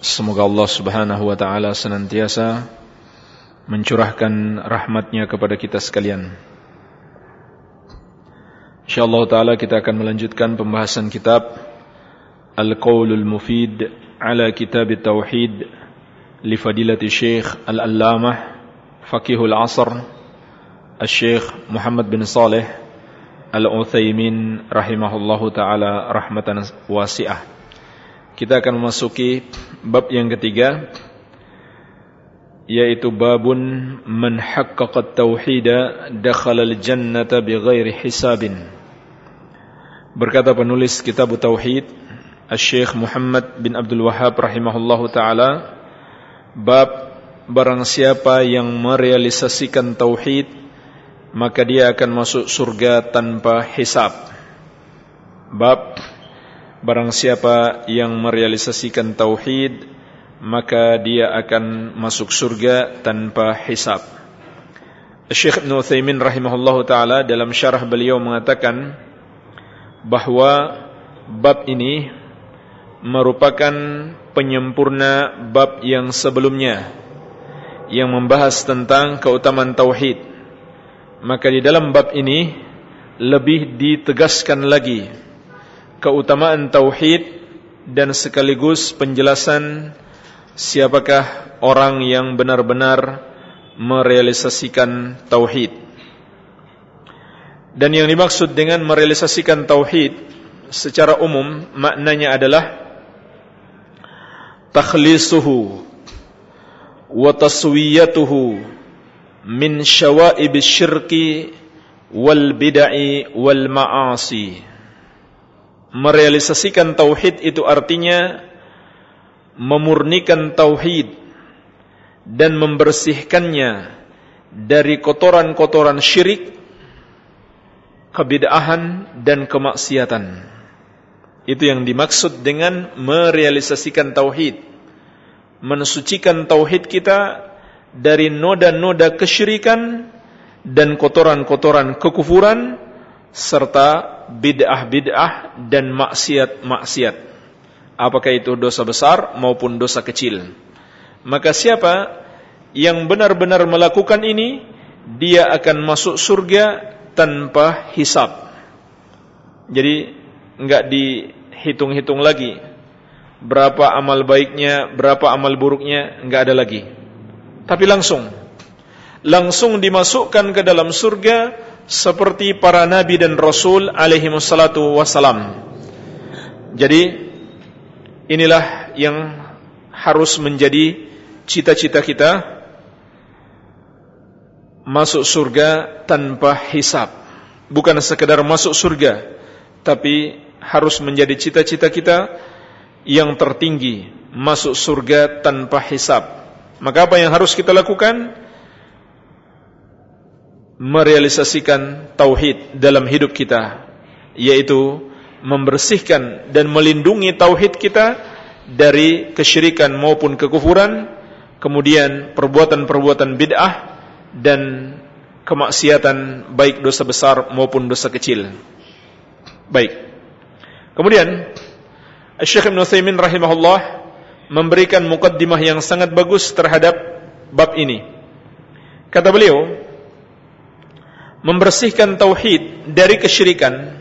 Semoga Allah subhanahu wa ta'ala senantiasa mencurahkan rahmatnya kepada kita sekalian. InsyaAllah ta'ala kita akan melanjutkan pembahasan kitab Al-Qawlul Mufid ala Kitab Tauhid li Fadilati Syekh Al-Allamah Faqihul Asr Al-Syekh Muhammad bin Saleh Al-Uthaymin rahimahullahu ta'ala rahmatan wasi'ah. Kita akan memasuki bab yang ketiga yaitu babun man haqqaqa tauhida dakhala al-jannata bighairi hisabin. Berkata penulis kitab tauhid Asy-Syaikh Muhammad bin Abdul Wahhab rahimahullahu taala bab barang siapa yang merealisasikan tauhid maka dia akan masuk surga tanpa hisab. Bab Barang siapa yang merealisasikan tauhid maka dia akan masuk surga tanpa hisab. Syekh Ibn Uthaymin rahimahullah taala dalam syarah beliau mengatakan bahwa bab ini merupakan penyempurna bab yang sebelumnya yang membahas tentang keutamaan tauhid. Maka di dalam bab ini lebih ditegaskan lagi keutamaan tauhid dan sekaligus penjelasan siapakah orang yang benar-benar merealisasikan tauhid. Dan yang dimaksud dengan merealisasikan tauhid secara umum maknanya adalah takhlisuhu wa taswiyatuhu min syawa'ib syirki wal bid'i wal ma'asi merealisasikan tauhid itu artinya memurnikan tauhid dan membersihkannya dari kotoran-kotoran syirik, kebid'ahan dan kemaksiatan. Itu yang dimaksud dengan merealisasikan tauhid. Mensucikan tauhid kita dari noda-noda kesyirikan dan kotoran-kotoran kekufuran serta bid'ah-bid'ah dan maksiat-maksiat. Apakah itu dosa besar maupun dosa kecil. Maka siapa yang benar-benar melakukan ini, dia akan masuk surga tanpa hisab. Jadi enggak dihitung-hitung lagi berapa amal baiknya, berapa amal buruknya, enggak ada lagi. Tapi langsung langsung dimasukkan ke dalam surga seperti para nabi dan rasul alaihi wassalatu wassalam. Jadi inilah yang harus menjadi cita-cita kita masuk surga tanpa hisab. Bukan sekedar masuk surga, tapi harus menjadi cita-cita kita yang tertinggi, masuk surga tanpa hisab. Maka apa yang harus kita lakukan? Merealisasikan tauhid dalam hidup kita yaitu membersihkan dan melindungi tauhid kita dari kesyirikan maupun kekufuran kemudian perbuatan-perbuatan bid'ah dan kemaksiatan baik dosa besar maupun dosa kecil. Baik. Kemudian Syekh Ibn Utsaimin rahimahullah memberikan mukaddimah yang sangat bagus terhadap bab ini. Kata beliau membersihkan tauhid dari kesyirikan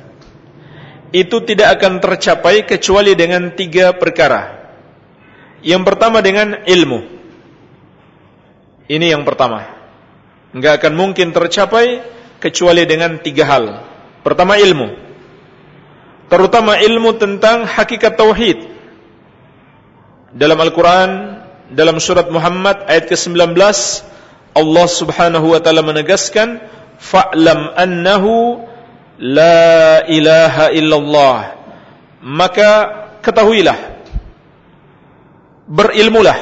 itu tidak akan tercapai kecuali dengan tiga perkara. Yang pertama dengan ilmu. Ini yang pertama. Enggak akan mungkin tercapai kecuali dengan tiga hal. Pertama ilmu. Terutama ilmu tentang hakikat tauhid. Dalam Al-Quran, dalam surat Muhammad ayat ke-19, Allah subhanahu wa ta'ala menegaskan, fa'lam annahu la ilaha illallah maka ketahuilah berilmulah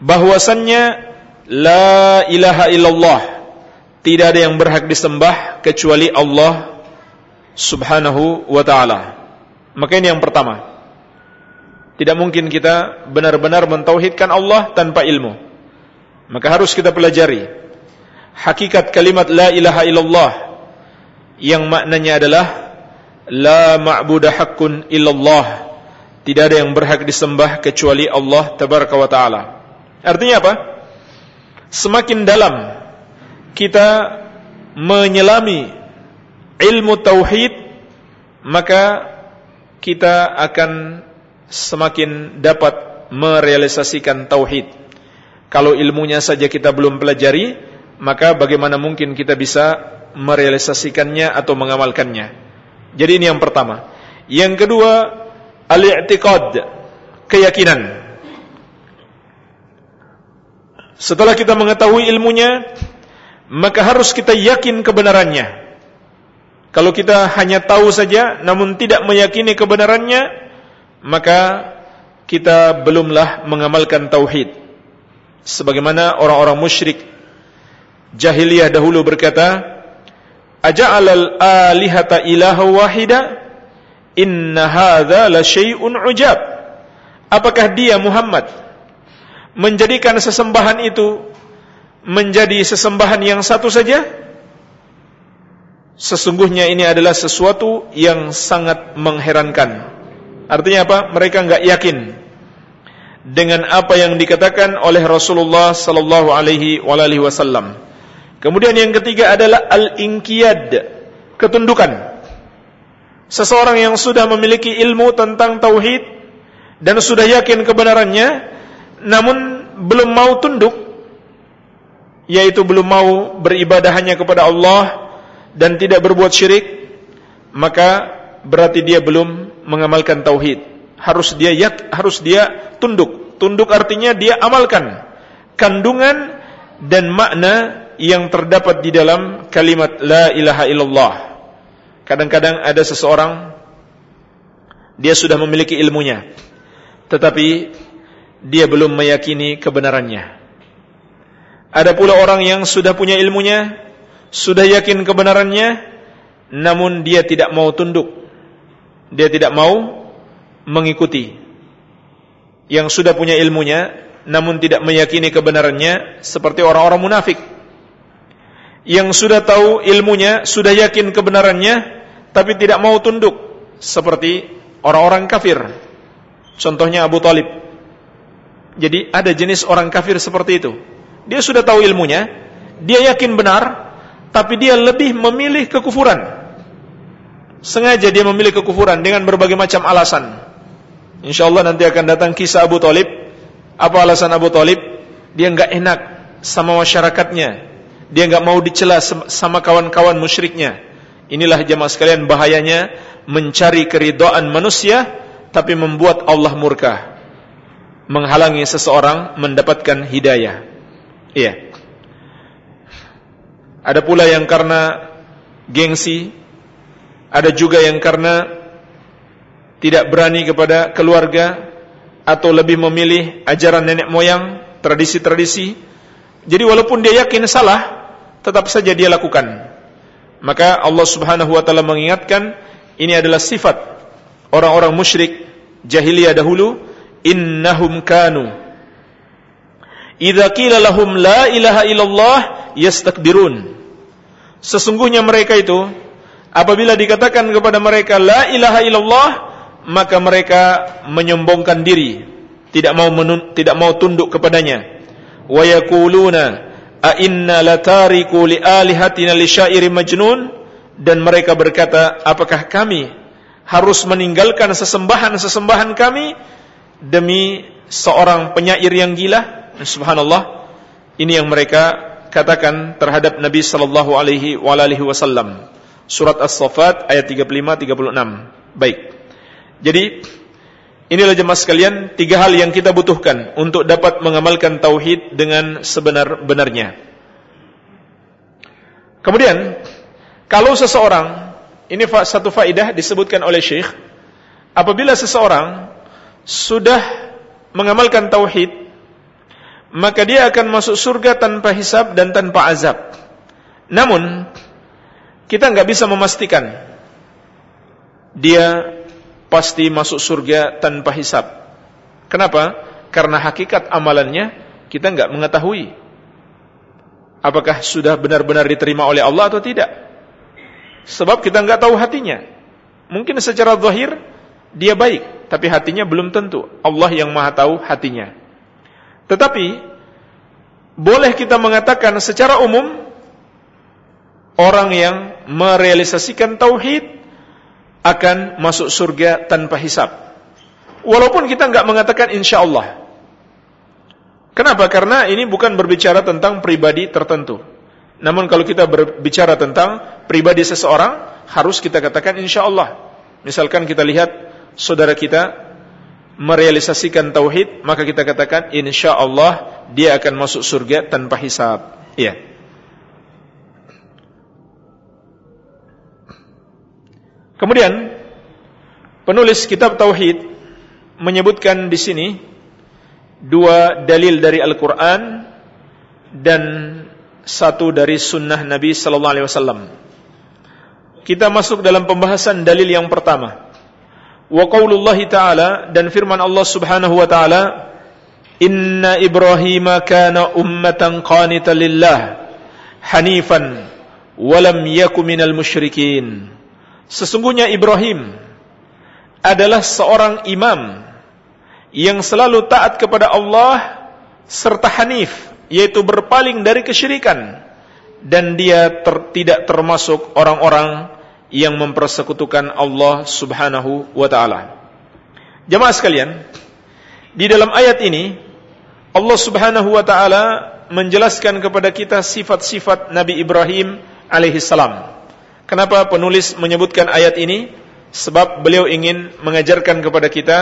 bahwasannya la ilaha illallah tidak ada yang berhak disembah kecuali Allah Subhanahu wa taala. Maka ini yang pertama. Tidak mungkin kita benar-benar mentauhidkan Allah tanpa ilmu. Maka harus kita pelajari hakikat kalimat la ilaha illallah yang maknanya adalah la ma'budu haqqun illallah. Tidak ada yang berhak disembah kecuali Allah tabaraka wa taala. Artinya apa? Semakin dalam kita menyelami ilmu tauhid maka kita akan semakin dapat merealisasikan tauhid. Kalau ilmunya saja kita belum pelajari, maka bagaimana mungkin kita bisa merealisasikannya atau mengamalkannya? Jadi ini yang pertama. Yang kedua, al-i'tiqad, keyakinan. Setelah kita mengetahui ilmunya, maka harus kita yakin kebenarannya. Kalau kita hanya tahu saja namun tidak meyakini kebenarannya, maka kita belumlah mengamalkan tauhid. Sebagaimana orang-orang musyrik jahiliyah dahulu berkata, "Aja'alal alihata ilaha wahida? Inna hadza la syai'un ujab." Apakah dia Muhammad menjadikan sesembahan itu menjadi sesembahan yang satu saja? Sesungguhnya ini adalah sesuatu yang sangat mengherankan. Artinya apa? Mereka enggak yakin dengan apa yang dikatakan oleh Rasulullah sallallahu alaihi wasallam. Kemudian yang ketiga adalah al-inqiyad, ketundukan. Seseorang yang sudah memiliki ilmu tentang tauhid dan sudah yakin kebenarannya namun belum mau tunduk yaitu belum mau beribadah hanya kepada Allah dan tidak berbuat syirik maka berarti dia belum mengamalkan tauhid. Harus dia yak, harus dia tunduk. Tunduk artinya dia amalkan kandungan dan makna yang terdapat di dalam kalimat la ilaha illallah. Kadang-kadang ada seseorang dia sudah memiliki ilmunya tetapi dia belum meyakini kebenarannya. Ada pula orang yang sudah punya ilmunya, sudah yakin kebenarannya, namun dia tidak mau tunduk dia tidak mau mengikuti yang sudah punya ilmunya namun tidak meyakini kebenarannya seperti orang-orang munafik yang sudah tahu ilmunya sudah yakin kebenarannya tapi tidak mau tunduk seperti orang-orang kafir contohnya Abu Talib jadi ada jenis orang kafir seperti itu dia sudah tahu ilmunya dia yakin benar tapi dia lebih memilih kekufuran sengaja dia memilih kekufuran dengan berbagai macam alasan. Insyaallah nanti akan datang kisah Abu Talib. Apa alasan Abu Talib? Dia enggak enak sama masyarakatnya. Dia enggak mau dicela sama kawan-kawan musyriknya. Inilah jemaah sekalian bahayanya mencari keridhaan manusia tapi membuat Allah murka. Menghalangi seseorang mendapatkan hidayah. Iya. Ada pula yang karena gengsi ada juga yang karena tidak berani kepada keluarga atau lebih memilih ajaran nenek moyang, tradisi-tradisi. Jadi walaupun dia yakin salah, tetap saja dia lakukan. Maka Allah Subhanahu wa taala mengingatkan ini adalah sifat orang-orang musyrik jahiliyah dahulu, innahum kanu idza qila lahum la ilaha illallah yastakbirun. Sesungguhnya mereka itu apabila dikatakan kepada mereka la ilaha illallah maka mereka menyombongkan diri tidak mau menun, tidak mau tunduk kepadanya wa yaquluna a inna latariku li alihatina li syairin majnun dan mereka berkata apakah kami harus meninggalkan sesembahan-sesembahan kami demi seorang penyair yang gila subhanallah ini yang mereka katakan terhadap Nabi sallallahu alaihi wasallam Surat As-Saffat ayat 35 36. Baik. Jadi inilah jemaah sekalian tiga hal yang kita butuhkan untuk dapat mengamalkan tauhid dengan sebenar-benarnya. Kemudian kalau seseorang ini satu faidah disebutkan oleh Syekh apabila seseorang sudah mengamalkan tauhid, maka dia akan masuk surga tanpa hisab dan tanpa azab. Namun, kita nggak bisa memastikan dia pasti masuk surga tanpa hisab. Kenapa? Karena hakikat amalannya kita nggak mengetahui. Apakah sudah benar-benar diterima oleh Allah atau tidak? Sebab kita nggak tahu hatinya. Mungkin secara zahir dia baik, tapi hatinya belum tentu. Allah yang maha tahu hatinya. Tetapi boleh kita mengatakan secara umum orang yang merealisasikan tauhid akan masuk surga tanpa hisab. Walaupun kita nggak mengatakan insya Allah. Kenapa? Karena ini bukan berbicara tentang pribadi tertentu. Namun kalau kita berbicara tentang pribadi seseorang, harus kita katakan insya Allah. Misalkan kita lihat saudara kita merealisasikan tauhid, maka kita katakan insya Allah dia akan masuk surga tanpa hisab. Iya. Kemudian penulis kitab tauhid menyebutkan di sini dua dalil dari Al-Quran dan satu dari sunnah Nabi Sallallahu Alaihi Wasallam. Kita masuk dalam pembahasan dalil yang pertama. Wa qaulullah ta'ala dan firman Allah Subhanahu wa taala, "Inna Ibrahim kana ummatan qanitan lillah, hanifan wa lam yaku minal musyrikin." Sesungguhnya Ibrahim adalah seorang imam yang selalu taat kepada Allah serta hanif yaitu berpaling dari kesyirikan dan dia ter, tidak termasuk orang-orang yang mempersekutukan Allah Subhanahu wa taala. Jemaah sekalian, di dalam ayat ini Allah Subhanahu wa taala menjelaskan kepada kita sifat-sifat Nabi Ibrahim alaihi salam. Kenapa penulis menyebutkan ayat ini? Sebab beliau ingin mengajarkan kepada kita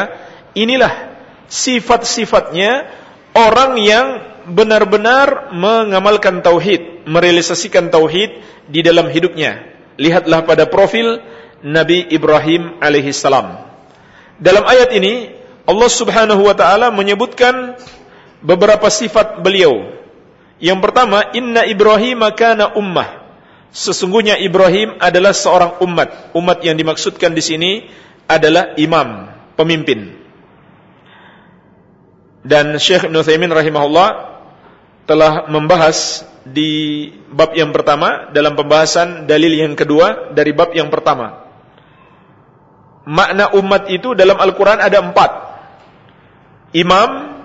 inilah sifat-sifatnya orang yang benar-benar mengamalkan tauhid, merealisasikan tauhid di dalam hidupnya. Lihatlah pada profil Nabi Ibrahim alaihi salam. Dalam ayat ini Allah Subhanahu wa taala menyebutkan beberapa sifat beliau. Yang pertama, inna Ibrahim kana ummah. Sesungguhnya Ibrahim adalah seorang umat. Umat yang dimaksudkan di sini adalah imam, pemimpin. Dan Syekh Ibn rahimahullah telah membahas di bab yang pertama dalam pembahasan dalil yang kedua dari bab yang pertama. Makna umat itu dalam Al-Quran ada empat. Imam,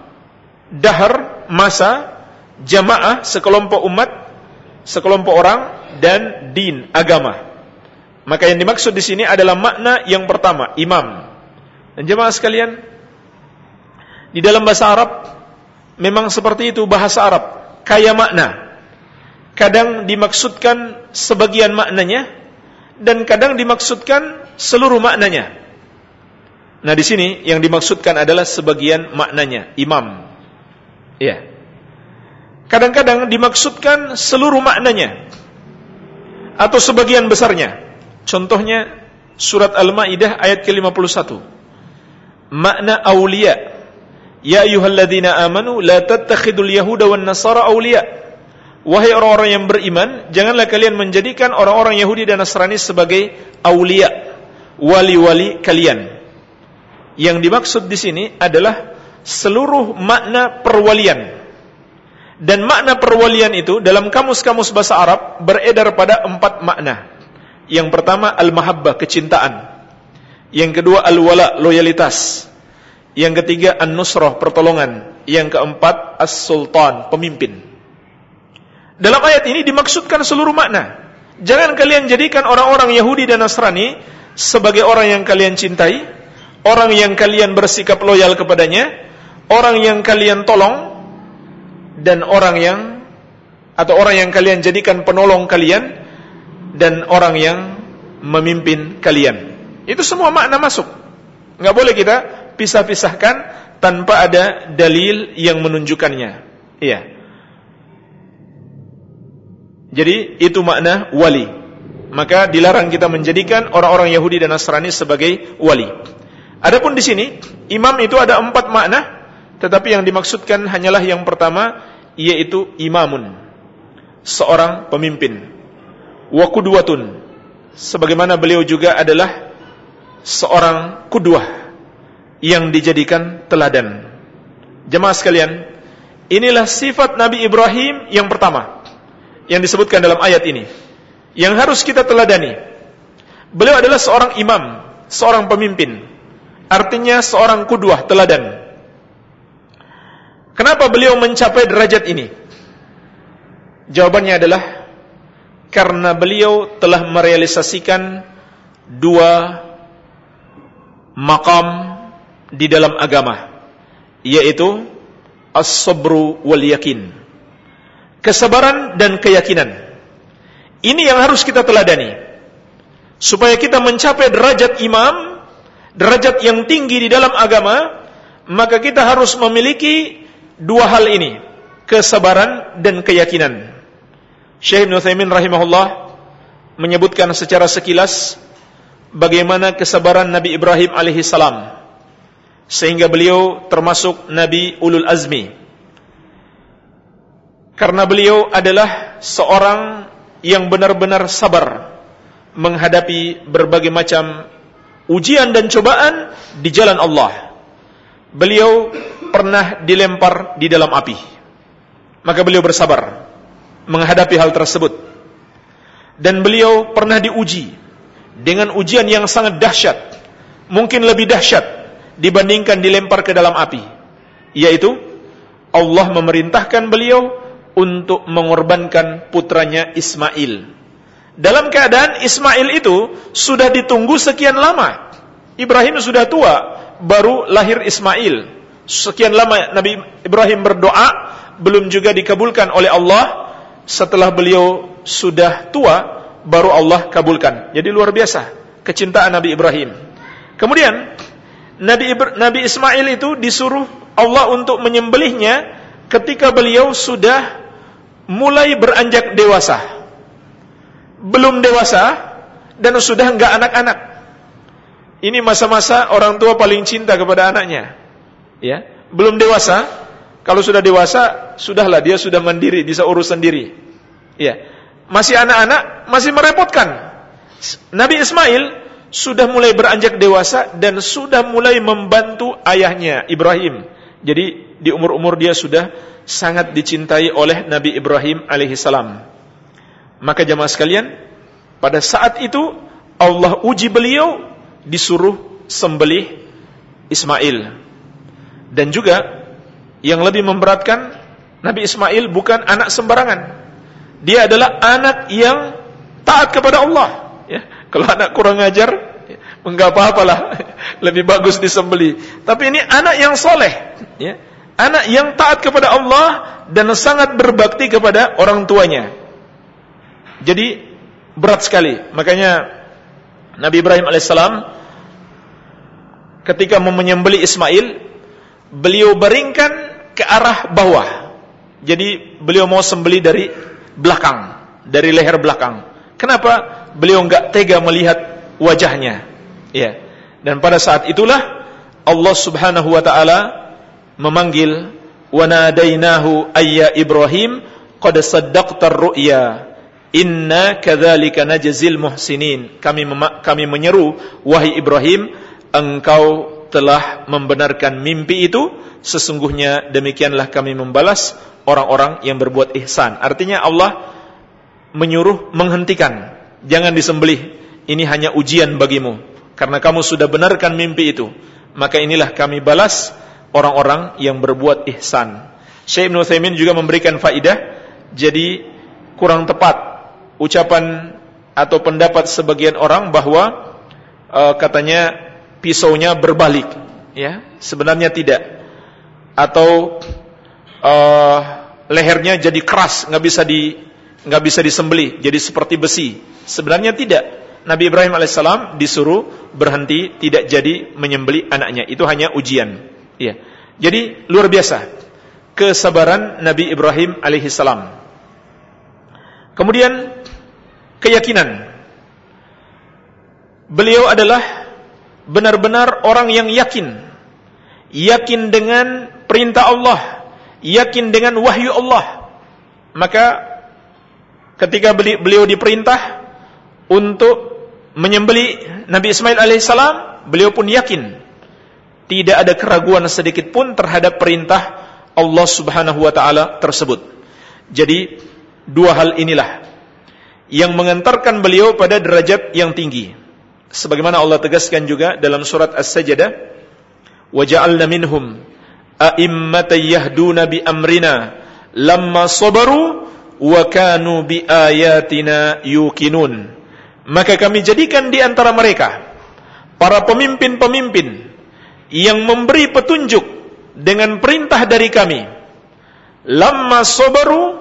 dahar, masa, jamaah, sekelompok umat, sekelompok orang, dan din, agama. Maka yang dimaksud di sini adalah makna yang pertama, imam. Dan jemaah sekalian, di dalam bahasa Arab memang seperti itu bahasa Arab, kaya makna. Kadang dimaksudkan sebagian maknanya dan kadang dimaksudkan seluruh maknanya. Nah, di sini yang dimaksudkan adalah sebagian maknanya, imam. Ya. Kadang-kadang dimaksudkan seluruh maknanya atau sebagian besarnya. Contohnya surat Al-Maidah ayat ke-51. Makna aulia Ya ayyuhalladzina amanu la tattakhidul yahuda wan nasara awliya. Wahai orang-orang yang beriman, janganlah kalian menjadikan orang-orang Yahudi dan Nasrani sebagai aulia, wali-wali kalian. Yang dimaksud di sini adalah seluruh makna perwalian. Dan makna perwalian itu dalam kamus-kamus bahasa Arab beredar pada empat makna. Yang pertama al-mahabbah, kecintaan. Yang kedua al-wala, loyalitas. Yang ketiga an-nusrah, pertolongan. Yang keempat as-sultan, pemimpin. Dalam ayat ini dimaksudkan seluruh makna. Jangan kalian jadikan orang-orang Yahudi dan Nasrani sebagai orang yang kalian cintai, orang yang kalian bersikap loyal kepadanya, orang yang kalian tolong, dan orang yang atau orang yang kalian jadikan penolong kalian dan orang yang memimpin kalian. Itu semua makna masuk. Nggak boleh kita pisah-pisahkan tanpa ada dalil yang menunjukkannya. Iya. Jadi itu makna wali. Maka dilarang kita menjadikan orang-orang Yahudi dan Nasrani sebagai wali. Adapun di sini imam itu ada empat makna tetapi yang dimaksudkan hanyalah yang pertama yaitu imamun, seorang pemimpin. Wa kudwatun, sebagaimana beliau juga adalah seorang kudwah yang dijadikan teladan. Jemaah sekalian, inilah sifat Nabi Ibrahim yang pertama yang disebutkan dalam ayat ini. Yang harus kita teladani. Beliau adalah seorang imam, seorang pemimpin. Artinya seorang kudwah, teladan. Kenapa beliau mencapai derajat ini? Jawabannya adalah karena beliau telah merealisasikan dua makam di dalam agama yaitu as-sabru wal yakin kesabaran dan keyakinan ini yang harus kita teladani supaya kita mencapai derajat imam derajat yang tinggi di dalam agama maka kita harus memiliki dua hal ini kesabaran dan keyakinan. Syekh Ibn Uthaymin rahimahullah menyebutkan secara sekilas bagaimana kesabaran Nabi Ibrahim alaihi salam sehingga beliau termasuk Nabi Ulul Azmi. Karena beliau adalah seorang yang benar-benar sabar menghadapi berbagai macam ujian dan cobaan di jalan Allah. Beliau pernah dilempar di dalam api maka beliau bersabar menghadapi hal tersebut dan beliau pernah diuji dengan ujian yang sangat dahsyat, mungkin lebih dahsyat dibandingkan dilempar ke dalam api, yaitu Allah memerintahkan beliau untuk mengorbankan putranya Ismail. Dalam keadaan Ismail itu sudah ditunggu sekian lama. Ibrahim sudah tua, baru lahir Ismail. Sekian lama Nabi Ibrahim berdoa, belum juga dikabulkan oleh Allah. Setelah beliau sudah tua, baru Allah kabulkan. Jadi luar biasa kecintaan Nabi Ibrahim. Kemudian Nabi Nabi Ismail itu disuruh Allah untuk menyembelihnya ketika beliau sudah mulai beranjak dewasa. Belum dewasa dan sudah enggak anak-anak. Ini masa-masa orang tua paling cinta kepada anaknya. Ya, belum dewasa, kalau sudah dewasa, sudahlah dia sudah mandiri, bisa urus sendiri. Ya masih anak-anak, masih merepotkan. Nabi Ismail sudah mulai beranjak dewasa dan sudah mulai membantu ayahnya Ibrahim. Jadi di umur-umur dia sudah sangat dicintai oleh Nabi Ibrahim alaihissalam. Maka jamaah sekalian, pada saat itu Allah uji beliau disuruh sembelih Ismail. Dan juga yang lebih memberatkan Nabi Ismail bukan anak sembarangan dia adalah anak yang taat kepada Allah. Ya, kalau anak kurang ajar, ya, enggak apa-apalah, lebih bagus disembeli. Tapi ini anak yang soleh, ya, anak yang taat kepada Allah dan sangat berbakti kepada orang tuanya. Jadi berat sekali. Makanya Nabi Ibrahim alaihissalam ketika menyembeli Ismail, beliau baringkan ke arah bawah. Jadi beliau mau sembeli dari belakang, dari leher belakang. Kenapa? Beliau enggak tega melihat wajahnya. Ya. Dan pada saat itulah Allah Subhanahu wa taala memanggil wa nadainahu ayya Ibrahim qad saddaqtar ru'ya inna kadzalika najzil muhsinin kami kami menyeru wahai Ibrahim engkau telah membenarkan mimpi itu sesungguhnya demikianlah kami membalas orang-orang yang berbuat ihsan. Artinya Allah menyuruh menghentikan, jangan disembelih. Ini hanya ujian bagimu karena kamu sudah benarkan mimpi itu. Maka inilah kami balas orang-orang yang berbuat ihsan. Syekh Ibn Uthaymin juga memberikan faidah jadi kurang tepat ucapan atau pendapat sebagian orang bahwa uh, katanya pisaunya berbalik ya sebenarnya tidak atau uh, lehernya jadi keras, nggak bisa di nggak bisa disembeli, jadi seperti besi. Sebenarnya tidak. Nabi Ibrahim alaihissalam disuruh berhenti, tidak jadi menyembeli anaknya. Itu hanya ujian. Ya. Jadi luar biasa kesabaran Nabi Ibrahim alaihissalam. Kemudian keyakinan. Beliau adalah benar-benar orang yang yakin. Yakin dengan perintah Allah, yakin dengan wahyu Allah, maka ketika beliau diperintah untuk menyembeli Nabi Ismail alaihissalam, beliau pun yakin tidak ada keraguan sedikit pun terhadap perintah Allah Subhanahu wa taala tersebut. Jadi dua hal inilah yang mengantarkan beliau pada derajat yang tinggi. Sebagaimana Allah tegaskan juga dalam surat As-Sajdah, "Wa ja'alna minhum a'immatan yahduna bi amrina lamma sabaru wa kanu bi ayatina yuqinun." Maka kami jadikan di antara mereka para pemimpin-pemimpin yang memberi petunjuk dengan perintah dari kami. Lamma sabaru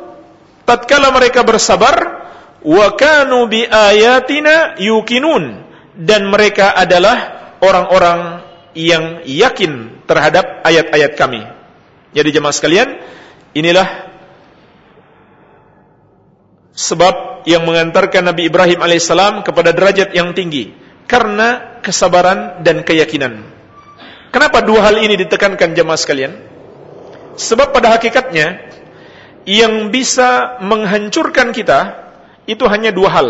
tatkala mereka bersabar wa kanu bi ayatina yuqinun dan mereka adalah orang-orang yang yakin terhadap ayat-ayat kami. Jadi jemaah sekalian, inilah sebab yang mengantarkan Nabi Ibrahim alaihissalam kepada derajat yang tinggi karena kesabaran dan keyakinan. Kenapa dua hal ini ditekankan jemaah sekalian? Sebab pada hakikatnya yang bisa menghancurkan kita itu hanya dua hal.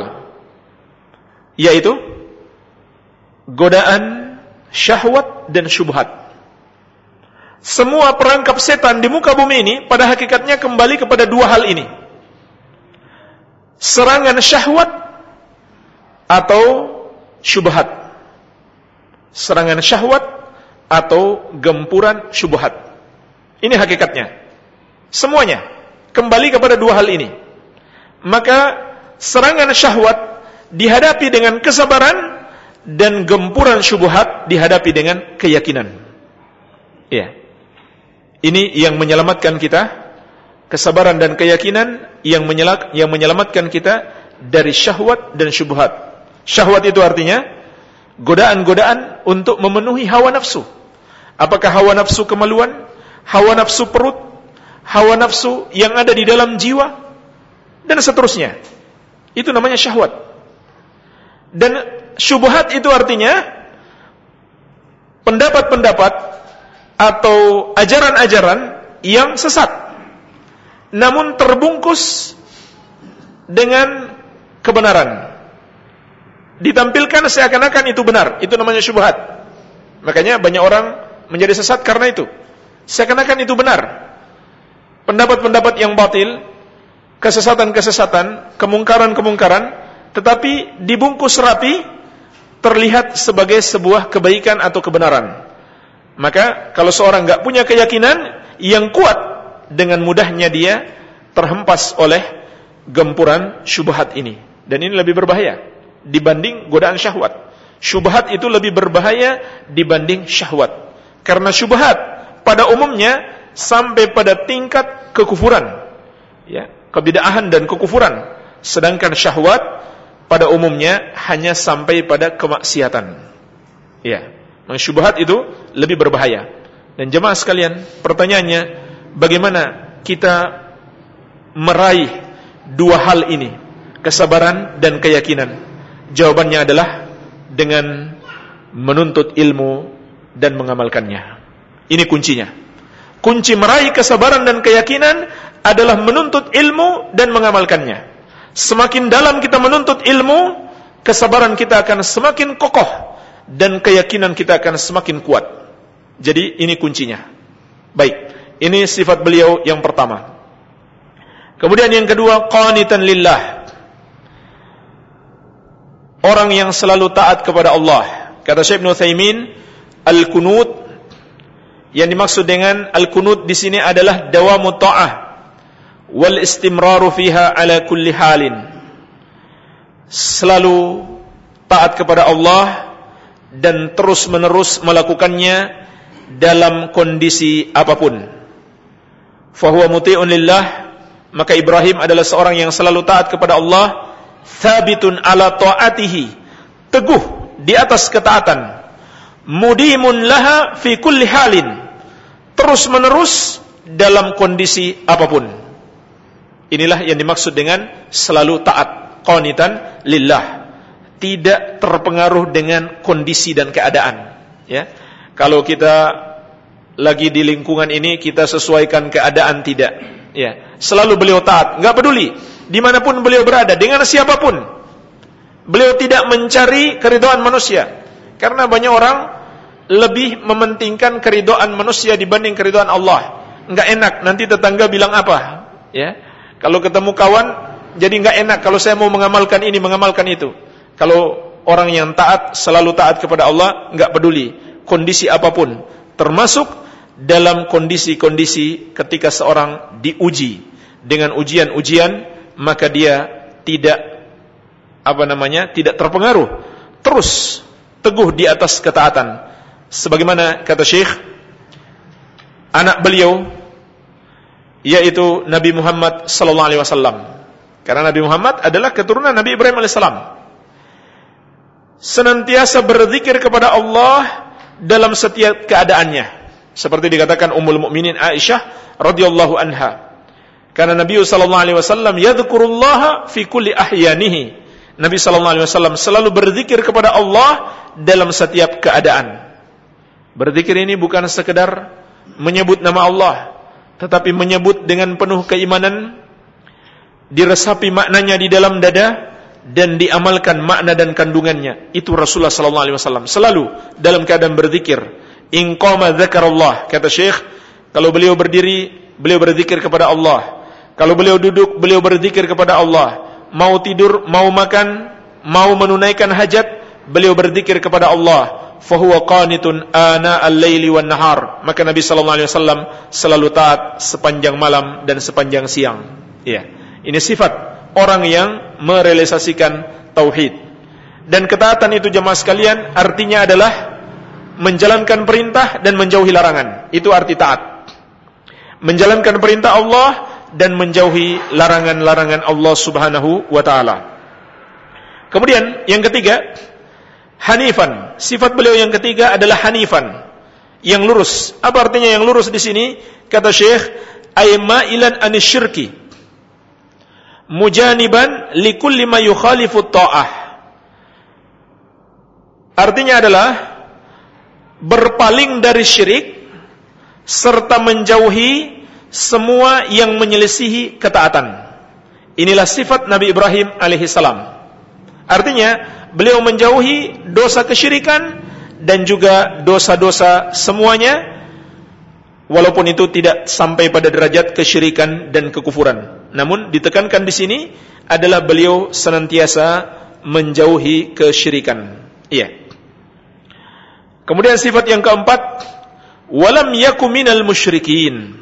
Yaitu godaan syahwat dan syubhat. Semua perangkap setan di muka bumi ini pada hakikatnya kembali kepada dua hal ini. Serangan syahwat atau syubhat. Serangan syahwat atau gempuran syubhat. Ini hakikatnya. Semuanya kembali kepada dua hal ini. Maka serangan syahwat dihadapi dengan kesabaran dan gempuran syubhat dihadapi dengan keyakinan. Ya. Ini yang menyelamatkan kita kesabaran dan keyakinan yang menyelak, yang menyelamatkan kita dari syahwat dan syubhat. Syahwat itu artinya godaan-godaan untuk memenuhi hawa nafsu. Apakah hawa nafsu kemaluan, hawa nafsu perut, hawa nafsu yang ada di dalam jiwa dan seterusnya. Itu namanya syahwat. Dan syubhat itu artinya pendapat-pendapat atau ajaran-ajaran yang sesat. Namun terbungkus dengan kebenaran. Ditampilkan seakan-akan itu benar. Itu namanya syubhat. Makanya banyak orang menjadi sesat karena itu. Seakan-akan itu benar. Pendapat-pendapat yang batil kesesatan-kesesatan, kemungkaran-kemungkaran, tetapi dibungkus rapi terlihat sebagai sebuah kebaikan atau kebenaran. Maka kalau seorang nggak punya keyakinan yang kuat, dengan mudahnya dia terhempas oleh gempuran syubhat ini. Dan ini lebih berbahaya dibanding godaan syahwat. Syubhat itu lebih berbahaya dibanding syahwat. Karena syubhat pada umumnya sampai pada tingkat kekufuran. Ya, kebidaahan dan kekufuran. Sedangkan syahwat pada umumnya hanya sampai pada kemaksiatan. Ya, syubhat itu lebih berbahaya. Dan jemaah sekalian, pertanyaannya, bagaimana kita meraih dua hal ini, kesabaran dan keyakinan? Jawabannya adalah dengan menuntut ilmu dan mengamalkannya. Ini kuncinya. Kunci meraih kesabaran dan keyakinan adalah menuntut ilmu dan mengamalkannya. Semakin dalam kita menuntut ilmu, kesabaran kita akan semakin kokoh dan keyakinan kita akan semakin kuat. Jadi ini kuncinya. Baik, ini sifat beliau yang pertama. Kemudian yang kedua, qanitan lillah. Orang yang selalu taat kepada Allah. Kata Syekh Ibn Thaymin, al-kunut yang dimaksud dengan al-kunut di sini adalah dawamu ta'ah wal istimraru fiha ala kulli halin. Selalu taat kepada Allah dan terus-menerus melakukannya dalam kondisi apa pun. Fahuwa muti'un lillah, maka Ibrahim adalah seorang yang selalu taat kepada Allah, thabitun ala ta'atihi, teguh di atas ketaatan. Mudimun laha fi kulli halin terus menerus dalam kondisi apa pun. Inilah yang dimaksud dengan selalu taat, qanitan lillah. Tidak terpengaruh dengan kondisi dan keadaan, ya. Kalau kita lagi di lingkungan ini kita sesuaikan keadaan tidak. Ya, selalu beliau taat, nggak peduli di mana pun beliau berada dengan siapa pun. Beliau tidak mencari keridoan manusia, karena banyak orang lebih mementingkan keridoan manusia dibanding keridoan Allah. Nggak enak nanti tetangga bilang apa, ya. Kalau ketemu kawan, jadi nggak enak. Kalau saya mau mengamalkan ini, mengamalkan itu. Kalau orang yang taat selalu taat kepada Allah, nggak peduli. Kondisi apa pun, termasuk dalam kondisi-kondisi ketika seorang diuji. Dengan ujian-ujian maka dia tidak apa namanya tidak terpengaruh. Terus teguh di atas ketaatan. Sebagaimana kata Syekh anak beliau yaitu Nabi Muhammad sallallahu alaihi wasallam karena Nabi Muhammad adalah keturunan Nabi Ibrahim alaihissalam senantiasa berzikir kepada Allah dalam setiap keadaannya seperti dikatakan Ummul Mukminin Aisyah radhiyallahu anha. Karena Nabi sallallahu alaihi wasallam yadhkurullaha fi kulli ahyanihi. Nabi sallallahu alaihi wasallam selalu berzikir kepada Allah dalam setiap keadaan. Berzikir ini bukan sekedar menyebut nama Allah, tetapi menyebut dengan penuh keimanan, diresapi maknanya di dalam dada dan diamalkan makna dan kandungannya. Itu Rasulullah sallallahu alaihi wasallam. Selalu dalam keadaan berzikir. In qama dzakarallah kata Syekh kalau beliau berdiri beliau berzikir kepada Allah. Kalau beliau duduk beliau berzikir kepada Allah. Mau tidur mau makan mau menunaikan hajat beliau berzikir kepada Allah fahuwa qanitun ana al-laili wan nahar maka Nabi sallallahu alaihi wasallam selalu taat sepanjang malam dan sepanjang siang ya ini sifat orang yang merealisasikan tauhid dan ketaatan itu jemaah sekalian artinya adalah menjalankan perintah dan menjauhi larangan. Itu arti taat. Menjalankan perintah Allah dan menjauhi larangan-larangan Allah Subhanahu wa taala. Kemudian yang ketiga, hanifan. Sifat beliau yang ketiga adalah hanifan. Yang lurus. Apa artinya yang lurus di sini? Kata Syekh, ay ma'ilan anisyirki. Mujaniban likulli ma yukhalifu ta'ah. Artinya adalah berpaling dari syirik serta menjauhi semua yang menyelisihi ketaatan. Inilah sifat Nabi Ibrahim alaihissalam. Artinya, beliau menjauhi dosa kesyirikan dan juga dosa-dosa semuanya walaupun itu tidak sampai pada derajat kesyirikan dan kekufuran. Namun ditekankan di sini adalah beliau senantiasa menjauhi kesyirikan. Iya. Kemudian sifat yang keempat, walam yakum minal musyrikin.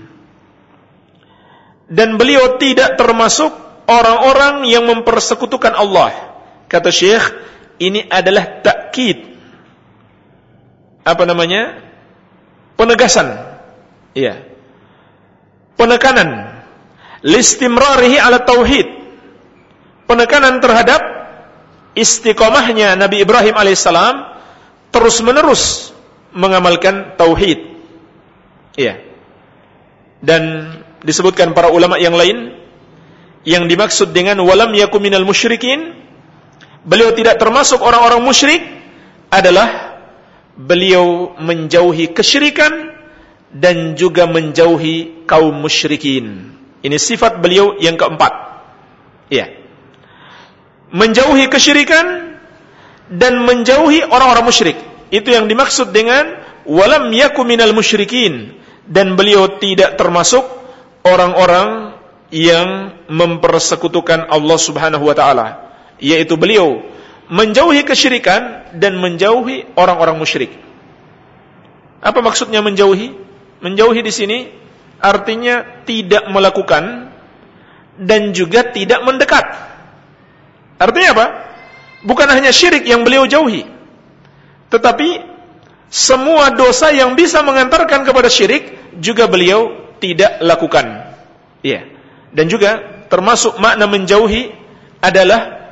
Dan beliau tidak termasuk orang-orang yang mempersekutukan Allah. Kata Syekh, ini adalah takkid. Apa namanya? Penegasan. Iya. Penekanan. Listimrarihi ala tauhid. Penekanan terhadap istiqomahnya Nabi Ibrahim alaihissalam terus-menerus mengamalkan tauhid. Iya. Dan disebutkan para ulama yang lain yang dimaksud dengan walam yakum minal musyrikin beliau tidak termasuk orang-orang musyrik adalah beliau menjauhi kesyirikan dan juga menjauhi kaum musyrikin. Ini sifat beliau yang keempat. Iya. Menjauhi kesyirikan dan menjauhi orang-orang musyrik. Itu yang dimaksud dengan walam yaku minal musyrikin dan beliau tidak termasuk orang-orang yang mempersekutukan Allah Subhanahu wa taala, yaitu beliau menjauhi kesyirikan dan menjauhi orang-orang musyrik. Apa maksudnya menjauhi? Menjauhi di sini artinya tidak melakukan dan juga tidak mendekat. Artinya apa? bukan hanya syirik yang beliau jauhi, tetapi semua dosa yang bisa mengantarkan kepada syirik juga beliau tidak lakukan. Iya. Dan juga termasuk makna menjauhi adalah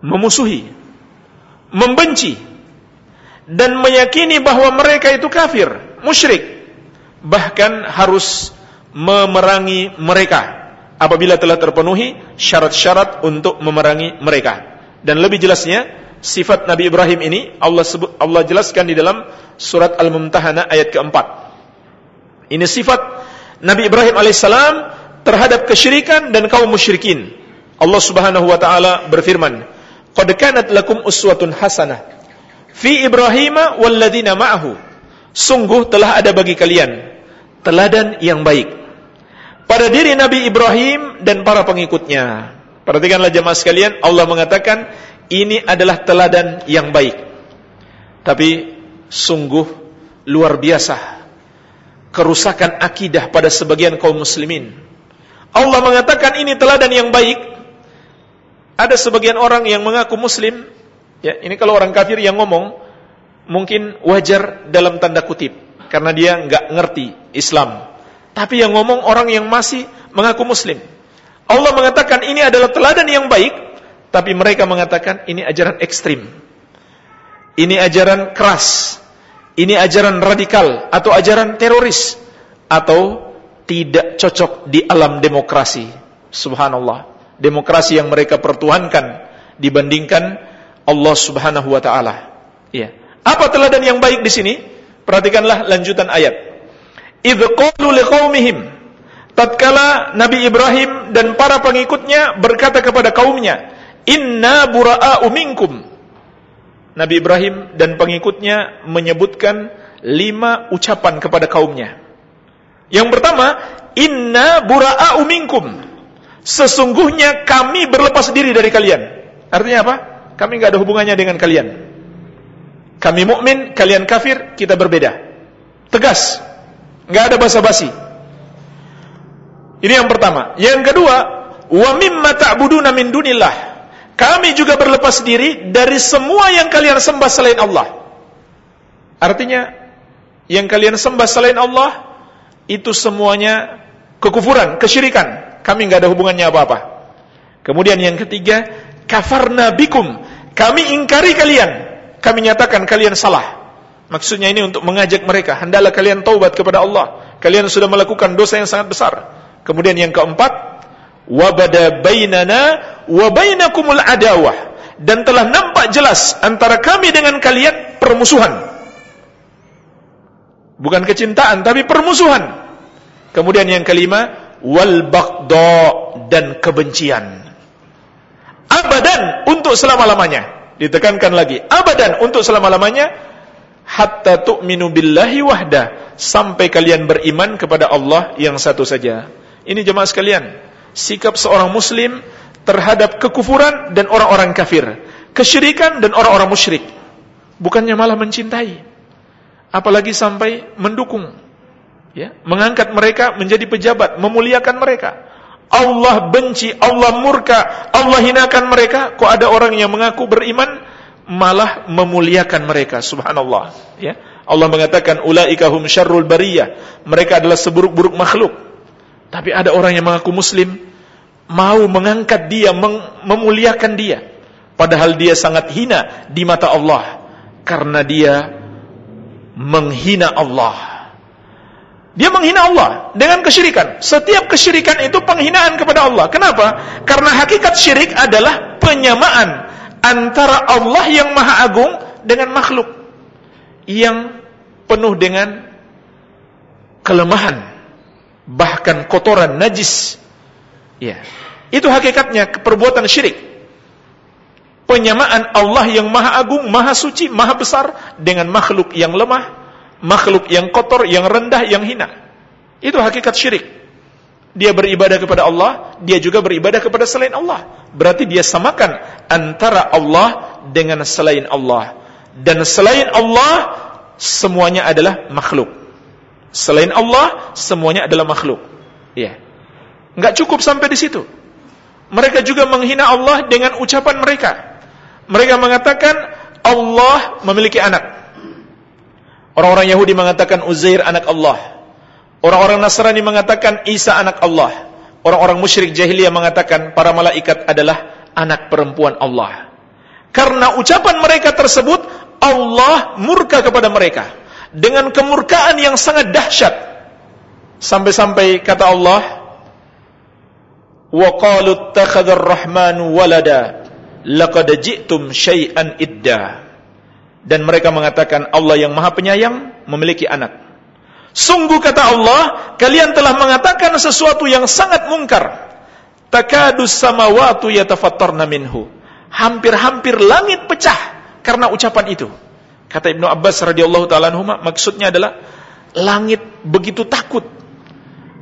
memusuhi, membenci dan meyakini bahwa mereka itu kafir, musyrik, bahkan harus memerangi mereka apabila telah terpenuhi syarat-syarat untuk memerangi mereka. Dan lebih jelasnya sifat Nabi Ibrahim ini Allah sebut Allah jelaskan di dalam surat Al-Mumtahanah ayat keempat. Ini sifat Nabi Ibrahim alaihissalam terhadap kesyirikan dan kaum musyrikin. Allah Subhanahu wa taala berfirman, "Qad kanat lakum uswatun hasanah fi Ibrahim walladzina ma'ahu." Sungguh telah ada bagi kalian teladan yang baik pada diri Nabi Ibrahim dan para pengikutnya. Perhatikanlah jemaah sekalian, Allah mengatakan ini adalah teladan yang baik. Tapi sungguh luar biasa kerusakan akidah pada sebagian kaum muslimin. Allah mengatakan ini teladan yang baik. Ada sebagian orang yang mengaku muslim, ya, ini kalau orang kafir yang ngomong mungkin wajar dalam tanda kutip karena dia nggak ngerti Islam. Tapi yang ngomong orang yang masih mengaku muslim. Allah mengatakan ini adalah teladan yang baik, tapi mereka mengatakan ini ajaran ekstrim. Ini ajaran keras. Ini ajaran radikal atau ajaran teroris atau tidak cocok di alam demokrasi. Subhanallah. Demokrasi yang mereka pertuhankan dibandingkan Allah Subhanahu wa taala. Ya. Apa teladan yang baik di sini? Perhatikanlah lanjutan ayat. Idz qalu liqaumihim tatkala Nabi Ibrahim dan para pengikutnya berkata kepada kaumnya, "Inna bura'a'u minkum." Nabi Ibrahim dan pengikutnya menyebutkan lima ucapan kepada kaumnya. Yang pertama, "Inna bura'a'u minkum." Sesungguhnya kami berlepas diri dari kalian. Artinya apa? Kami nggak ada hubungannya dengan kalian. Kami mukmin, kalian kafir, kita berbeda. Tegas. Enggak ada basa-basi. Ini yang pertama. Yang kedua, wa mimma ta'buduna min dunillah. Kami juga berlepas diri dari semua yang kalian sembah selain Allah. Artinya, yang kalian sembah selain Allah itu semuanya kekufuran, kesyirikan. Kami enggak ada hubungannya apa-apa. Kemudian yang ketiga, kafarna bikum. Kami ingkari kalian kami nyatakan kalian salah. Maksudnya ini untuk mengajak mereka, hendaklah kalian taubat kepada Allah. Kalian sudah melakukan dosa yang sangat besar. Kemudian yang keempat, wabada bainana wa adawah dan telah nampak jelas antara kami dengan kalian permusuhan. Bukan kecintaan tapi permusuhan. Kemudian yang kelima, wal baghdha dan kebencian. Abadan untuk selama-lamanya ditekankan lagi abadan untuk selama-lamanya hatta tu'minu billahi wahda sampai kalian beriman kepada Allah yang satu saja. Ini jemaah sekalian, sikap seorang muslim terhadap kekufuran dan orang-orang kafir, kesyirikan dan orang-orang musyrik. Bukannya malah mencintai, apalagi sampai mendukung, ya, mengangkat mereka menjadi pejabat, memuliakan mereka. Allah benci, Allah murka, Allah hinakan mereka, kok ada orang yang mengaku beriman malah memuliakan mereka, subhanallah. Ya. Allah mengatakan ulaika hum syarrul bariyah, mereka adalah seburuk-buruk makhluk. Tapi ada orang yang mengaku muslim mau mengangkat dia, memuliakan dia, padahal dia sangat hina di mata Allah karena dia menghina Allah. Dia menghina Allah dengan kesyirikan. Setiap kesyirikan itu penghinaan kepada Allah. Kenapa? Karena hakikat syirik adalah penyamaan antara Allah yang maha agung dengan makhluk yang penuh dengan kelemahan, bahkan kotoran, najis. Ya. Itu hakikatnya perbuatan syirik. Penyamaan Allah yang maha agung, maha suci, maha besar dengan makhluk yang lemah, makhluk yang kotor, yang rendah, yang hina. Itu hakikat syirik. Dia beribadah kepada Allah, dia juga beribadah kepada selain Allah. Berarti dia samakan antara Allah dengan selain Allah. Dan selain Allah semuanya adalah makhluk. Selain Allah semuanya adalah makhluk. Ya. Enggak cukup sampai di situ. Mereka juga menghina Allah dengan ucapan mereka. Mereka mengatakan Allah memiliki anak. Orang-orang Yahudi mengatakan Uzair anak Allah. Orang-orang Nasrani mengatakan Isa anak Allah. Orang-orang musyrik jahiliyah mengatakan para malaikat adalah anak perempuan Allah. Karena ucapan mereka tersebut, Allah murka kepada mereka. Dengan kemurkaan yang sangat dahsyat. Sampai-sampai kata Allah, وَقَالُوا اتَّخَذَ الرَّحْمَنُ وَلَدًا laqad ji'tum syai'an idda. dan mereka mengatakan Allah yang Maha Penyayang memiliki anak. Sungguh kata Allah, kalian telah mengatakan sesuatu yang sangat mungkar. Takadus samawatu yatafattarna minhu. Hampir-hampir langit pecah karena ucapan itu. Kata Ibnu Abbas radhiyallahu taala maksudnya adalah langit begitu takut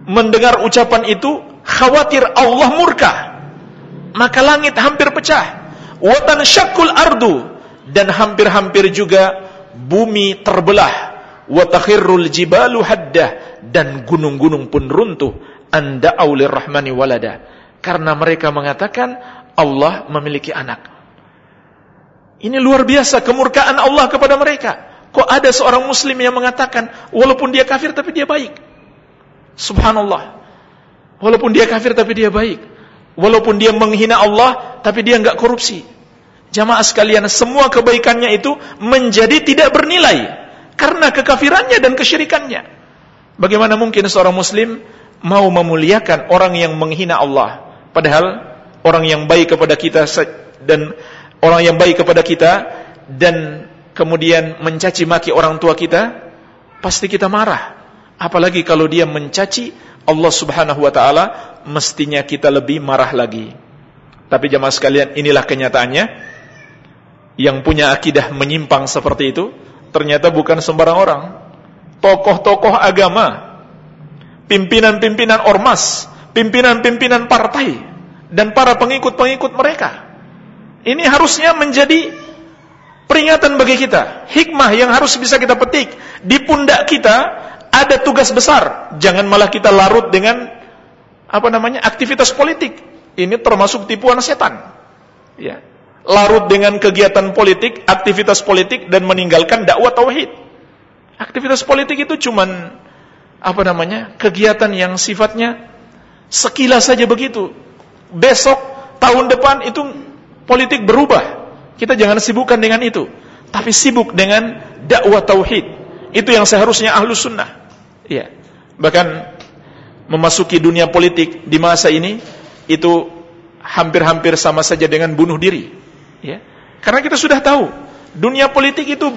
mendengar ucapan itu khawatir Allah murka. Maka langit hampir pecah. Watan syakul ardu dan hampir-hampir juga bumi terbelah. Watakhirul jibalu haddah dan gunung-gunung pun runtuh. Anda aulir rahmani walada. Karena mereka mengatakan Allah memiliki anak. Ini luar biasa kemurkaan Allah kepada mereka. Kok ada seorang muslim yang mengatakan walaupun dia kafir tapi dia baik. Subhanallah. Walaupun dia kafir tapi dia baik. Walaupun dia menghina Allah tapi dia enggak korupsi. Jamaah sekalian, semua kebaikannya itu menjadi tidak bernilai karena kekafirannya dan kesyirikannya. Bagaimana mungkin seorang muslim mau memuliakan orang yang menghina Allah padahal orang yang baik kepada kita dan orang yang baik kepada kita dan kemudian mencaci maki orang tua kita pasti kita marah Apalagi kalau dia mencaci Allah Subhanahu wa taala, mestinya kita lebih marah lagi. Tapi jemaah sekalian, inilah kenyataannya. Yang punya akidah menyimpang seperti itu, ternyata bukan sembarang orang. Tokoh-tokoh agama, pimpinan-pimpinan ormas, pimpinan-pimpinan partai, dan para pengikut-pengikut mereka. Ini harusnya menjadi peringatan bagi kita. Hikmah yang harus bisa kita petik di pundak kita ada tugas besar. Jangan malah kita larut dengan apa namanya aktivitas politik. Ini termasuk tipuan setan. Ya. Larut dengan kegiatan politik, aktivitas politik dan meninggalkan dakwah tauhid. Aktivitas politik itu cuman apa namanya? kegiatan yang sifatnya sekilas saja begitu. Besok, tahun depan itu politik berubah. Kita jangan sibukkan dengan itu, tapi sibuk dengan dakwah tauhid itu yang seharusnya ahlu sunnah. Ya. Bahkan memasuki dunia politik di masa ini itu hampir-hampir sama saja dengan bunuh diri. Ya. Karena kita sudah tahu dunia politik itu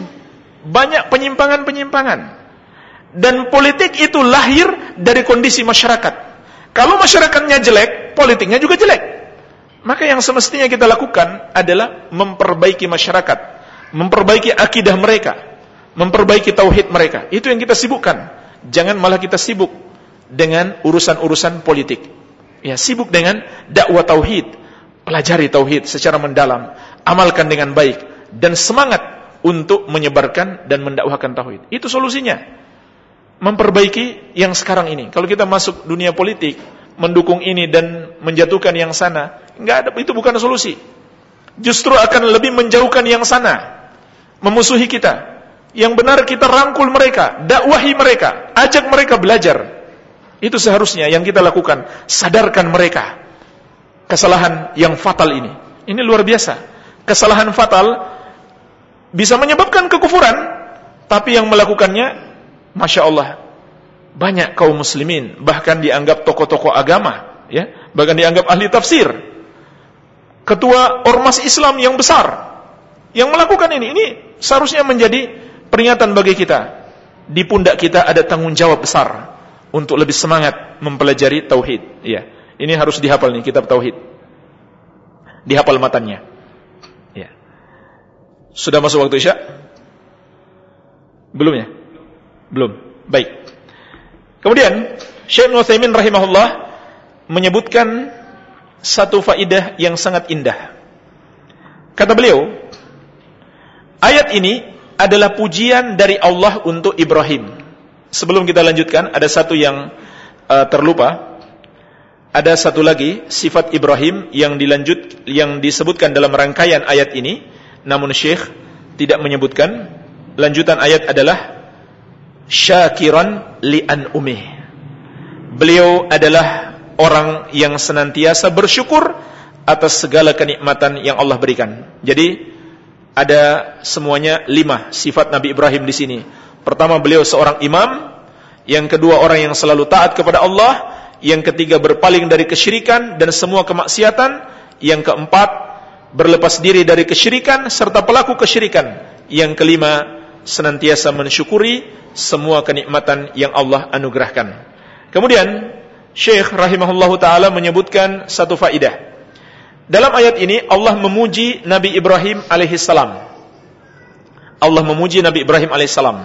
banyak penyimpangan-penyimpangan. Dan politik itu lahir dari kondisi masyarakat. Kalau masyarakatnya jelek, politiknya juga jelek. Maka yang semestinya kita lakukan adalah memperbaiki masyarakat, memperbaiki akidah mereka, memperbaiki tauhid mereka. Itu yang kita sibukkan. Jangan malah kita sibuk dengan urusan-urusan politik. Ya, sibuk dengan dakwah tauhid, pelajari tauhid secara mendalam, amalkan dengan baik dan semangat untuk menyebarkan dan mendakwahkan tauhid. Itu solusinya. Memperbaiki yang sekarang ini. Kalau kita masuk dunia politik, mendukung ini dan menjatuhkan yang sana, enggak ada itu bukan solusi. Justru akan lebih menjauhkan yang sana, memusuhi kita. Yang benar kita rangkul mereka, dakwahi mereka, ajak mereka belajar. Itu seharusnya yang kita lakukan, sadarkan mereka kesalahan yang fatal ini. Ini luar biasa. Kesalahan fatal bisa menyebabkan kekufuran, tapi yang melakukannya Masya Allah banyak kaum muslimin bahkan dianggap tokoh-tokoh agama ya bahkan dianggap ahli tafsir ketua ormas Islam yang besar yang melakukan ini ini seharusnya menjadi peringatan bagi kita. Di pundak kita ada tanggung jawab besar untuk lebih semangat mempelajari tauhid. Ya, ini harus dihafal nih kitab tauhid. Dihafal matanya. Sudah masuk waktu Isya? Belum ya? Belum. Baik. Kemudian Syekh Nuthaimin rahimahullah menyebutkan satu faidah yang sangat indah. Kata beliau, ayat ini adalah pujian dari Allah untuk Ibrahim. Sebelum kita lanjutkan, ada satu yang uh, terlupa. Ada satu lagi sifat Ibrahim yang dilanjut yang disebutkan dalam rangkaian ayat ini, namun Syekh tidak menyebutkan. Lanjutan ayat adalah syakiran li an. Beliau adalah orang yang senantiasa bersyukur atas segala kenikmatan yang Allah berikan. Jadi ada semuanya lima sifat Nabi Ibrahim di sini. Pertama beliau seorang imam, yang kedua orang yang selalu taat kepada Allah, yang ketiga berpaling dari kesyirikan dan semua kemaksiatan, yang keempat berlepas diri dari kesyirikan serta pelaku kesyirikan. Yang kelima, senantiasa mensyukuri semua kenikmatan yang Allah anugerahkan. Kemudian Syekh rahimahullahu taala menyebutkan satu faidah. Dalam ayat ini Allah memuji Nabi Ibrahim alaihissalam. Allah memuji Nabi Ibrahim alaihissalam.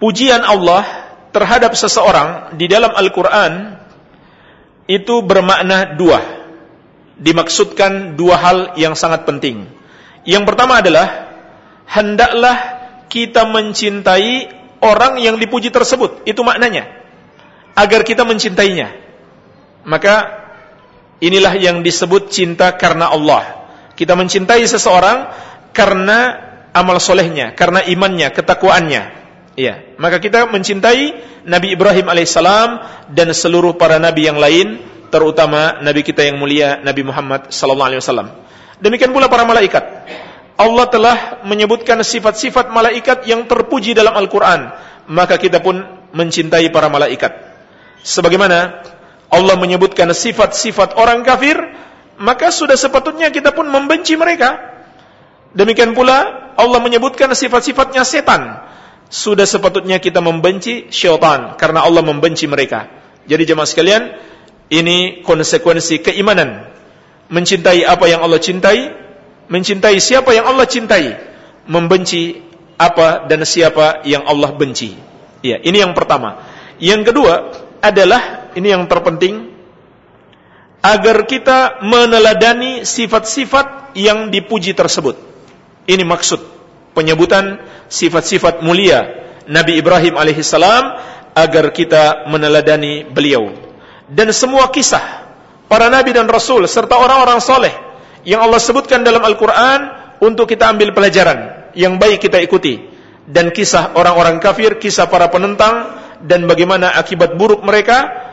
Pujian Allah terhadap seseorang di dalam Al-Quran itu bermakna dua. Dimaksudkan dua hal yang sangat penting. Yang pertama adalah hendaklah kita mencintai orang yang dipuji tersebut. Itu maknanya. Agar kita mencintainya. Maka inilah yang disebut cinta karena Allah. Kita mencintai seseorang karena amal solehnya, karena imannya, ketakwaannya. Iya, maka kita mencintai Nabi Ibrahim alaihissalam dan seluruh para nabi yang lain, terutama nabi kita yang mulia Nabi Muhammad sallallahu alaihi wasallam. Demikian pula para malaikat. Allah telah menyebutkan sifat-sifat malaikat yang terpuji dalam Al-Qur'an, maka kita pun mencintai para malaikat. Sebagaimana Allah menyebutkan sifat-sifat orang kafir, maka sudah sepatutnya kita pun membenci mereka. Demikian pula Allah menyebutkan sifat-sifatnya setan, sudah sepatutnya kita membenci syaitan karena Allah membenci mereka. Jadi jemaah sekalian, ini konsekuensi keimanan. Mencintai apa yang Allah cintai, mencintai siapa yang Allah cintai, membenci apa dan siapa yang Allah benci. Ya, ini yang pertama. Yang kedua adalah ini yang terpenting agar kita meneladani sifat-sifat yang dipuji tersebut. Ini maksud penyebutan sifat-sifat mulia Nabi Ibrahim alaihissalam agar kita meneladani beliau dan semua kisah para nabi dan rasul serta orang-orang soleh yang Allah sebutkan dalam Al-Quran untuk kita ambil pelajaran yang baik kita ikuti dan kisah orang-orang kafir, kisah para penentang dan bagaimana akibat buruk mereka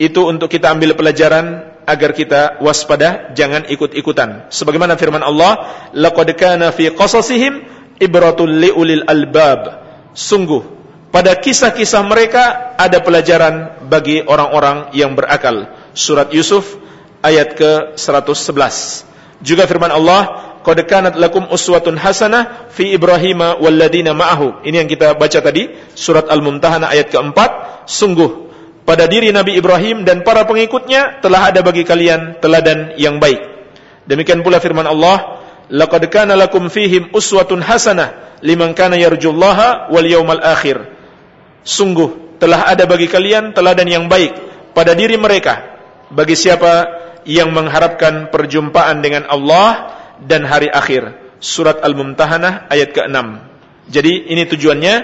itu untuk kita ambil pelajaran agar kita waspada jangan ikut-ikutan sebagaimana firman Allah laqad kana fi qasasihim ibratul liulil albab. Sungguh pada kisah-kisah mereka ada pelajaran bagi orang-orang yang berakal. Surat Yusuf ayat ke-111. Juga firman Allah, "Qad kanat lakum uswatun hasanah fi Ibrahim walladina ma'ahu." Ini yang kita baca tadi, surat Al-Mumtahanah ayat keempat. Sungguh pada diri Nabi Ibrahim dan para pengikutnya telah ada bagi kalian teladan yang baik. Demikian pula firman Allah, laqad kana lakum fihim uswatun hasanah liman kana yarjullaha wal yawmal akhir. Sungguh telah ada bagi kalian teladan yang baik pada diri mereka bagi siapa yang mengharapkan perjumpaan dengan Allah dan hari akhir. Surat Al-Mumtahanah ayat ke-6. Jadi ini tujuannya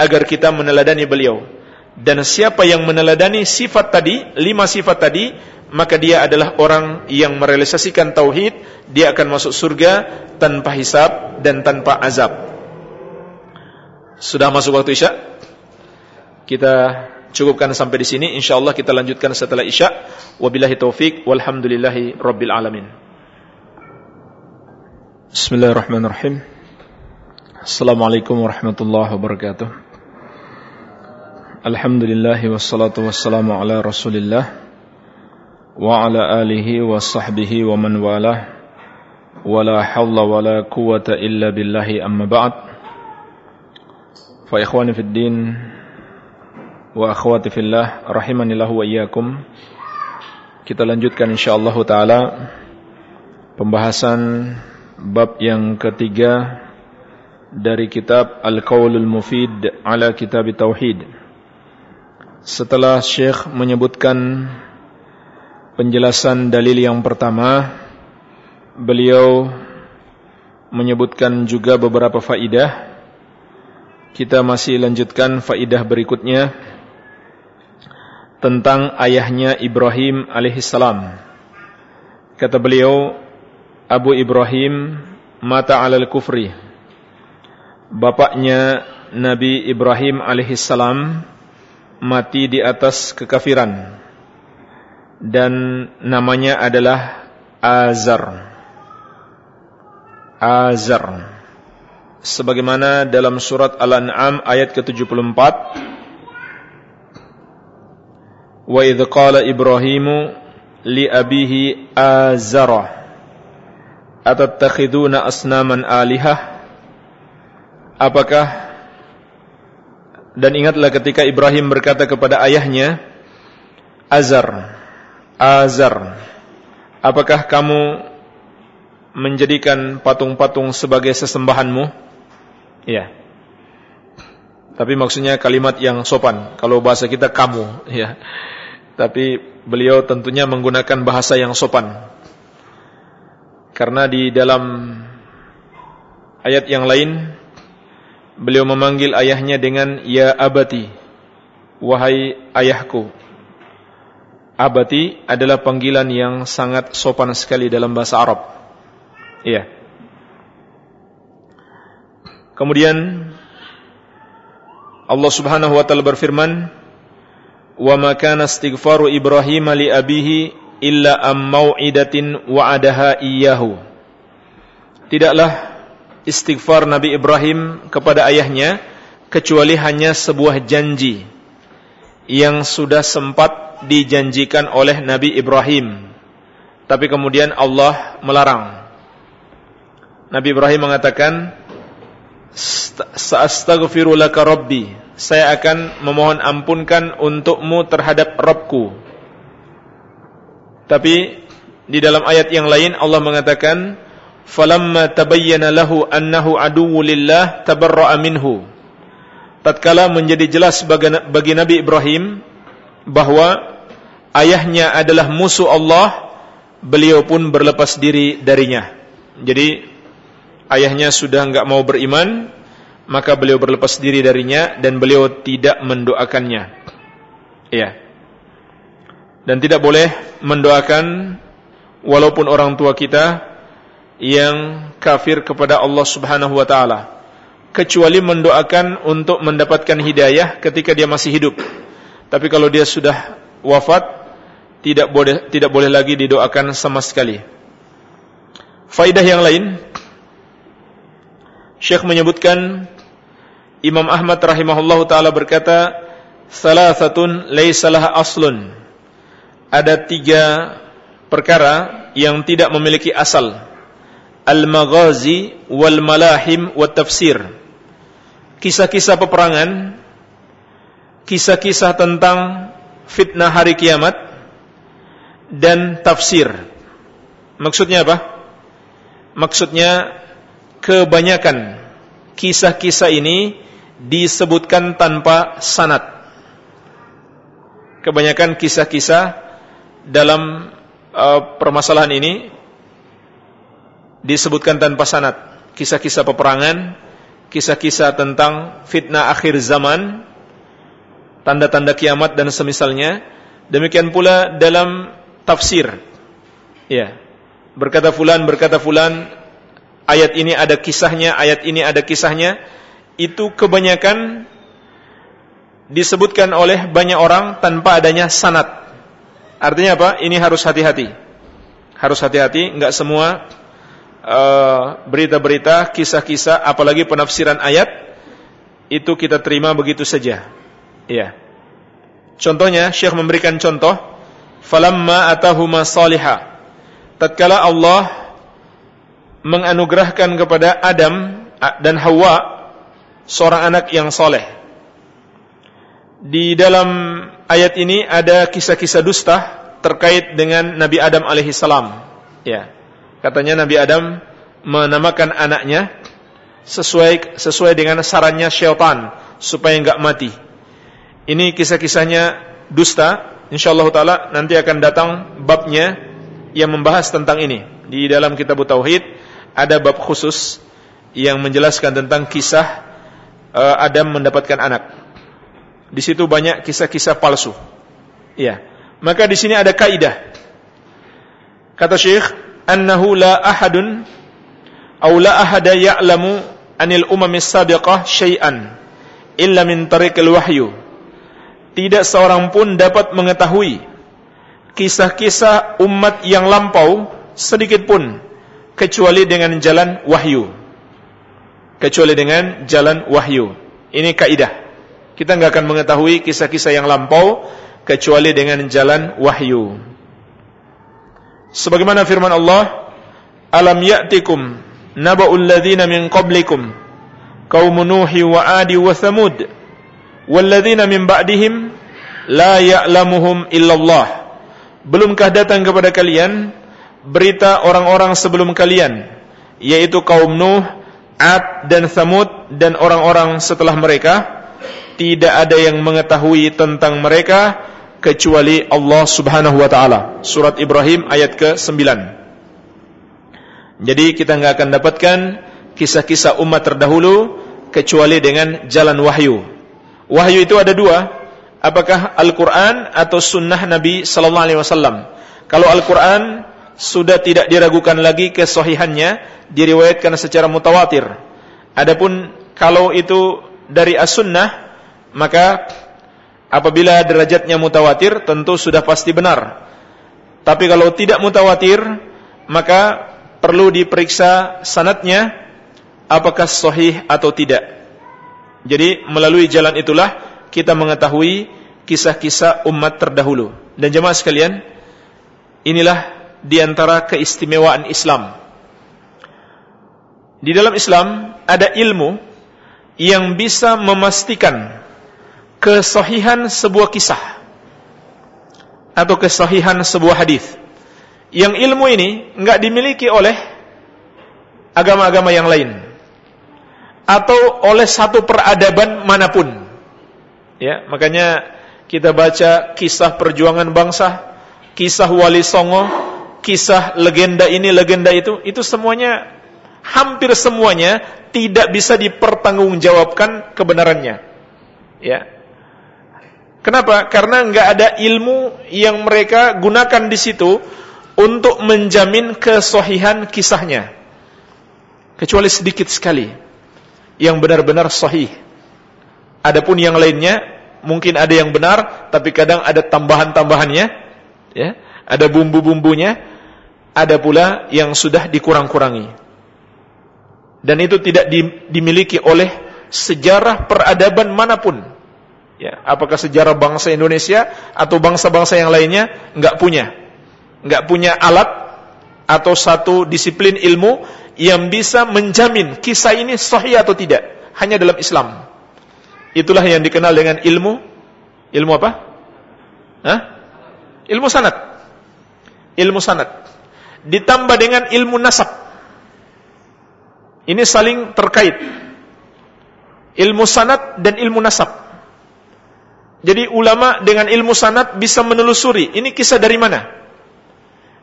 agar kita meneladani beliau. Dan siapa yang meneladani sifat tadi, lima sifat tadi, maka dia adalah orang yang merealisasikan tauhid, dia akan masuk surga tanpa hisab dan tanpa azab. Sudah masuk waktu Isya? Kita cukupkan sampai di sini. Insyaallah kita lanjutkan setelah Isya. Wabillahi taufik walhamdulillahi rabbil alamin. Bismillahirrahmanirrahim. Assalamualaikum warahmatullahi wabarakatuh. Alhamdulillah wassalatu wassalamu ala Rasulillah wa ala alihi wa sahbihi wa man walah wa la hawla wa la quwata illa billahi amma ba'd fa ikhwani fid din wa akhwati fillah rahimanillahu wa iyyakum. Kita lanjutkan insyaallah taala pembahasan bab yang ketiga dari kitab Al-Qaulul Mufid ala Kitab Tauhid. Setelah Syekh menyebutkan penjelasan dalil yang pertama beliau menyebutkan juga beberapa faidah. Kita masih lanjutkan faidah berikutnya tentang ayahnya Ibrahim alaihissalam kata beliau Abu Ibrahim mata alal kufri bapaknya Nabi Ibrahim alaihissalam mati di atas kekafiran dan namanya adalah Azar. Azar. Sebagaimana dalam surat Al-An'am ayat ke-74 Wa idh qala Ibrahimu li abihi Azara Atattakhiduna asnaman Apakah Dan ingatlah ketika Ibrahim berkata kepada ayahnya Azar Azar Apakah kamu Menjadikan patung-patung sebagai sesembahanmu? Ya Tapi maksudnya kalimat yang sopan. Kalau bahasa kita kamu Ya Tapi beliau tentunya menggunakan bahasa yang sopan karena di dalam ayat yang lain beliau memanggil ayahnya dengan ya abati, wahai ayahku. Abati adalah panggilan yang sangat sopan sekali dalam bahasa Arab. Iya. Kemudian Allah Subhanahu wa taala berfirman, "Wa ma kana istighfaru Ibrahim li abihi illa am mau'idatin wa'adaha iyyahu. Tidaklah istighfar Nabi Ibrahim kepada ayahnya kecuali hanya sebuah janji yang sudah sempat dijanjikan oleh Nabi Ibrahim. Tapi kemudian Allah melarang. Nabi Ibrahim mengatakan, "Sa'astaghfiru laka rabbi." Saya akan memohon ampunkan untukmu terhadap Rabbku. Tapi di dalam ayat yang lain Allah mengatakan, "Falamma tabayyana lahu annahu aduwwu lillah tabarra'a minhu." Tatkala menjadi jelas bagi Nabi Ibrahim bahwa ayahnya adalah musuh Allah, beliau pun berlepas diri darinya. Jadi ayahnya sudah enggak mau beriman, maka beliau berlepas diri darinya dan beliau tidak mendoakannya. Iya. Dan tidak boleh mendoakan walaupun orang tua kita yang kafir kepada Allah Subhanahu wa taala kecuali mendoakan untuk mendapatkan hidayah ketika dia masih hidup. Tapi kalau dia sudah wafat tidak boleh tidak boleh lagi didoakan sama sekali. Faidah yang lain Syekh menyebutkan Imam Ahmad rahimahullahu taala berkata salasatun laisa laha aslun ada tiga perkara yang tidak memiliki asal. Al-maghazi wal malahim wat tafsir. Kisah-kisah peperangan, kisah-kisah tentang fitnah hari kiamat dan tafsir. Maksudnya apa? Maksudnya kebanyakan kisah-kisah ini disebutkan tanpa sanad. Kebanyakan kisah-kisah dalam uh, permasalahan ini disebutkan tanpa sanad kisah-kisah peperangan, kisah-kisah tentang fitnah akhir zaman, tanda-tanda kiamat dan semisalnya. Demikian pula dalam tafsir. Ya. Berkata fulan, berkata fulan, ayat ini ada kisahnya, ayat ini ada kisahnya. Itu kebanyakan disebutkan oleh banyak orang tanpa adanya sanad. Artinya apa? Ini harus hati-hati. Harus hati-hati, enggak semua uh, berita-berita, kisah-kisah, apalagi penafsiran ayat itu kita terima begitu saja. Iya. Contohnya Syekh memberikan contoh, falamma atahuma salihah. Tatkala Allah menganugerahkan kepada Adam dan Hawa seorang anak yang soleh. Di dalam ayat ini ada kisah-kisah dusta terkait dengan Nabi Adam alaihissalam. Ya, katanya Nabi Adam menamakan anaknya sesuai sesuai dengan sarannya syaitan supaya enggak mati. Ini kisah-kisahnya dusta. Insyaallah taala nanti akan datang babnya yang membahas tentang ini. Di dalam kitab tauhid ada bab khusus yang menjelaskan tentang kisah Adam mendapatkan anak. Di situ banyak kisah-kisah palsu. Ya. Maka di sini ada kaidah. Kata Syekh, "Annahu la ahadun aw la ahada ya'lamu anil umamis sabiqah syai'an illa min tariqil wahyu." Tidak seorang pun dapat mengetahui kisah-kisah umat yang lampau sedikit pun kecuali dengan jalan wahyu. Kecuali dengan jalan wahyu. Ini kaidah. Kita nggak akan mengetahui kisah-kisah yang lampau kecuali dengan jalan wahyu. Sebagaimana firman Allah, alam ya'tikum naba'ul ladzina min qablikum qaum nuhi wa adi wa thamud wal ladzina min ba'dihim la ya'lamuhum illallah belumkah datang kepada kalian berita orang-orang sebelum kalian yaitu kaum Nuh, Ad dan Thamud dan orang-orang setelah mereka tidak ada yang mengetahui tentang mereka kecuali Allah Subhanahu wa taala. Surat Ibrahim ayat ke-9. Jadi kita nggak akan dapatkan kisah-kisah umat terdahulu kecuali dengan jalan wahyu. Wahyu itu ada dua, apakah Al-Qur'an atau sunnah Nabi sallallahu alaihi wasallam. Kalau Al-Qur'an sudah tidak diragukan lagi kesohihannya, diriwayatkan secara mutawatir. Adapun kalau itu dari as-sunnah, maka Apabila derajatnya mutawatir tentu sudah pasti benar. Tapi kalau tidak mutawatir maka perlu diperiksa sanatnya apakah sahih atau tidak. Jadi melalui jalan itulah kita mengetahui kisah-kisah umat terdahulu. Dan jemaah sekalian, inilah di antara keistimewaan Islam. Di dalam Islam ada ilmu yang bisa memastikan kesahihan sebuah kisah atau kesahihan sebuah hadis. Yang ilmu ini enggak dimiliki oleh agama-agama yang lain atau oleh satu peradaban mana pun. Ya, makanya kita baca kisah perjuangan bangsa, kisah Wali Songo, kisah legenda ini, legenda itu, itu semuanya hampir semuanya tidak bisa dipertanggungjawabkan kebenarannya. Ya, Kenapa? Karena nggak ada ilmu yang mereka gunakan di situ untuk menjamin kesohihan kisahnya. Kecuali sedikit sekali yang benar-benar sahih. Adapun yang lainnya mungkin ada yang benar, tapi kadang ada tambahan-tambahannya, ya, ada bumbu-bumbunya, ada pula yang sudah dikurang-kurangi. Dan itu tidak dimiliki oleh sejarah peradaban mana pun Ya, apakah sejarah bangsa Indonesia atau bangsa-bangsa yang lainnya enggak punya. Enggak punya alat atau satu disiplin ilmu yang bisa menjamin kisah ini sahih atau tidak. Hanya dalam Islam. Itulah yang dikenal dengan ilmu ilmu apa? Hah? Ilmu sanad. Ilmu sanad. Ditambah dengan ilmu nasab. Ini saling terkait. Ilmu sanad dan ilmu nasab. Jadi ulama dengan ilmu sanad bisa menelusuri ini kisah dari mana.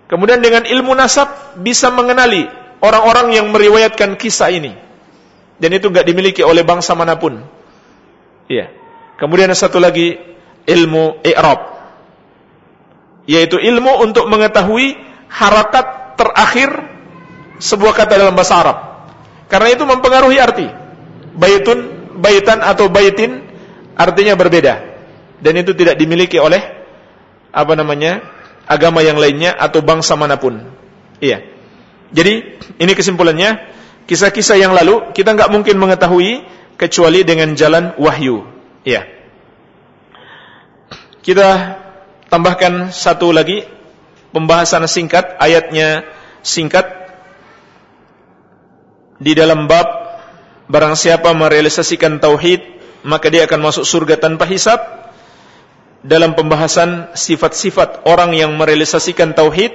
Kemudian dengan ilmu nasab bisa mengenali orang-orang yang meriwayatkan kisah ini. Dan itu enggak dimiliki oleh bangsa mana pun. Iya. Kemudian satu lagi ilmu i'rab. Yaitu ilmu untuk mengetahui harakat terakhir sebuah kata dalam bahasa Arab. Karena itu mempengaruhi arti. Baitun, baitan atau baitin artinya berbeda dan itu tidak dimiliki oleh apa namanya agama yang lainnya atau bangsa mana pun. Iya. Jadi ini kesimpulannya kisah-kisah yang lalu kita nggak mungkin mengetahui kecuali dengan jalan wahyu. Iya. Kita tambahkan satu lagi pembahasan singkat ayatnya singkat di dalam bab barang siapa merealisasikan tauhid maka dia akan masuk surga tanpa hisab dalam pembahasan sifat-sifat orang yang merealisasikan tauhid,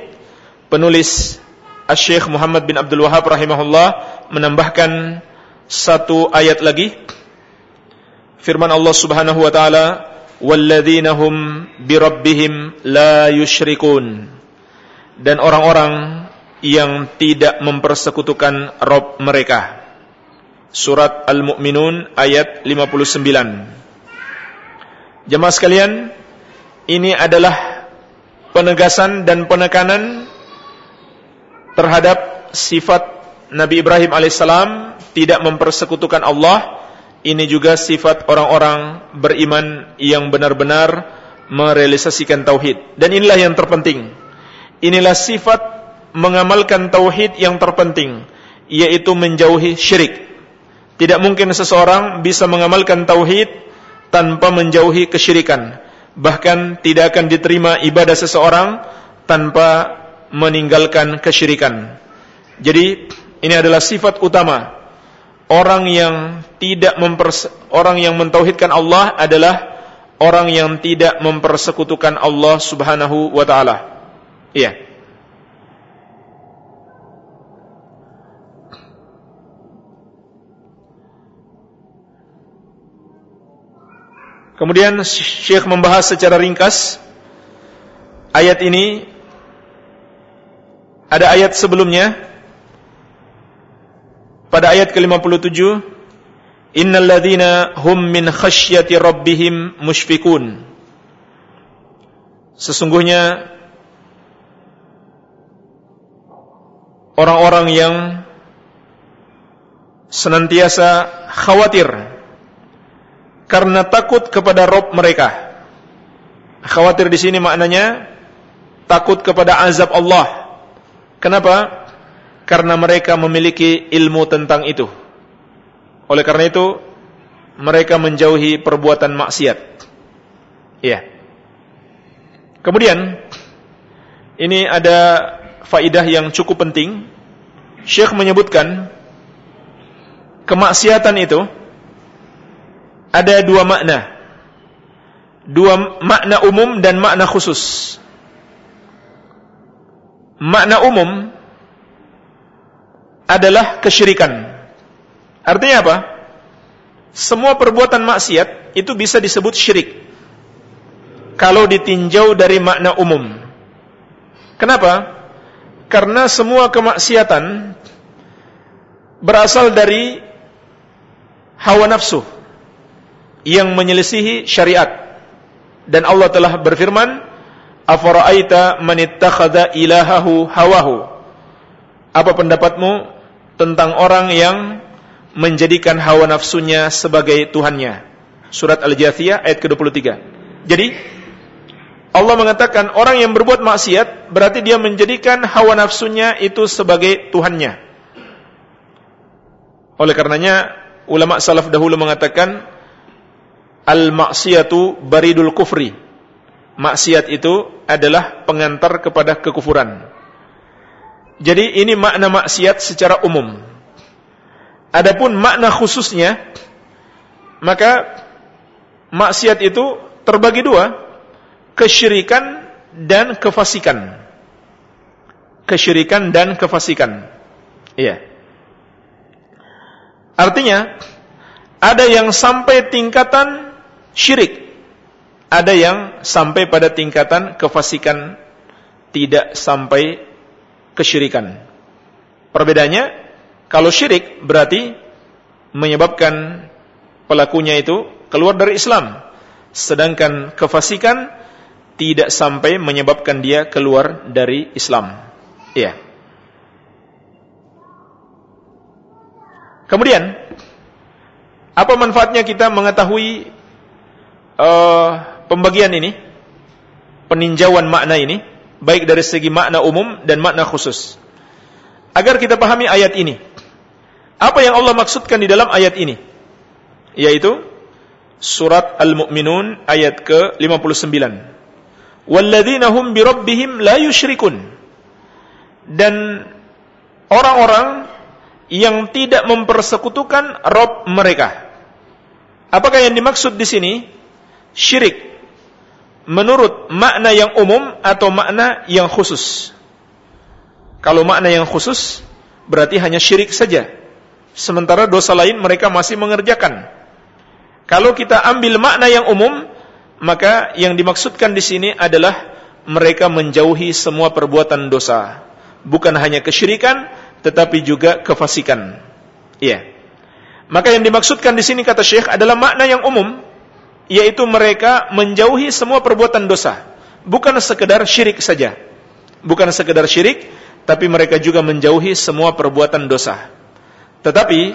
penulis Asy-Syaikh Muhammad bin Abdul Wahab rahimahullah menambahkan satu ayat lagi. Firman Allah Subhanahu wa taala, "Walladzina hum birabbihim la yusyrikun." Dan orang-orang yang tidak mempersekutukan Rob mereka. Surat Al-Mu'minun ayat 59. Jemaah sekalian, ini adalah penegasan dan penekanan terhadap sifat Nabi Ibrahim alaihissalam tidak mempersekutukan Allah. Ini juga sifat orang-orang beriman yang benar-benar merealisasikan tauhid. Dan inilah yang terpenting. Inilah sifat mengamalkan tauhid yang terpenting, yaitu menjauhi syirik. Tidak mungkin seseorang bisa mengamalkan tauhid tanpa menjauhi kesyirikan. Bahkan tidak akan diterima ibadah seseorang tanpa meninggalkan kesyirikan. Jadi ini adalah sifat utama orang yang tidak mempers orang yang mentauhidkan Allah adalah orang yang tidak mempersekutukan Allah Subhanahu wa taala. Iya. Kemudian Syekh membahas secara ringkas ayat ini. Ada ayat sebelumnya. Pada ayat ke-57 Innal hum min khasyati rabbihim mushfikun Sesungguhnya orang-orang yang senantiasa khawatir karena takut kepada Rob mereka. Khawatir di sini maknanya takut kepada azab Allah. Kenapa? karena mereka memiliki ilmu tentang itu. Oleh karena itu, mereka menjauhi perbuatan maksiat. Iya. Kemudian, ini ada faidah yang cukup penting. Syekh menyebutkan kemaksiatan itu ada dua makna. Dua makna umum dan makna khusus. Makna umum adalah kesyirikan. Artinya apa? Semua perbuatan maksiat itu bisa disebut syirik. Kalau ditinjau dari makna umum. Kenapa? Karena semua kemaksiatan berasal dari hawa nafsu yang menyelisihi syariat. Dan Allah telah berfirman, "Afara'aita man ittakhadha ilahahu hawahu?" Apa pendapatmu tentang orang yang menjadikan hawa nafsunya sebagai Tuhannya. Surat Al-Jathiyah ayat ke-23. Jadi, Allah mengatakan orang yang berbuat maksiat berarti dia menjadikan hawa nafsunya itu sebagai Tuhannya. Oleh karenanya, ulama salaf dahulu mengatakan al-maksiatu baridul kufri. Maksiat itu adalah pengantar kepada kekufuran. Jadi ini makna maksiat secara umum. Adapun makna khususnya, maka maksiat itu terbagi dua, kesyirikan dan kefasikan. Kesyirikan dan kefasikan. Iya. Artinya, ada yang sampai tingkatan syirik. Ada yang sampai pada tingkatan kefasikan tidak sampai kesyirikan. Perbedaannya, kalau syirik berarti menyebabkan pelakunya itu keluar dari Islam. Sedangkan kefasikan tidak sampai menyebabkan dia keluar dari Islam. Iya. Kemudian, apa manfaatnya kita mengetahui uh, pembagian ini, peninjauan makna ini? baik dari segi makna umum dan makna khusus. Agar kita pahami ayat ini. Apa yang Allah maksudkan di dalam ayat ini? Yaitu surat Al-Mu'minun ayat ke-59. Walladzina hum birabbihim la yusyrikun. Dan orang-orang yang tidak mempersekutukan Rob mereka. Apakah yang dimaksud di sini? Syirik menurut makna yang umum atau makna yang khusus. Kalau makna yang khusus berarti hanya syirik saja. Sementara dosa lain mereka masih mengerjakan. Kalau kita ambil makna yang umum, maka yang dimaksudkan di sini adalah mereka menjauhi semua perbuatan dosa. Bukan hanya kesyirikan, tetapi juga kefasikan. Iya. Maka yang dimaksudkan di sini kata Syekh adalah makna yang umum, yaitu mereka menjauhi semua perbuatan dosa, bukan sekedar syirik saja. Bukan sekedar syirik, tapi mereka juga menjauhi semua perbuatan dosa. Tetapi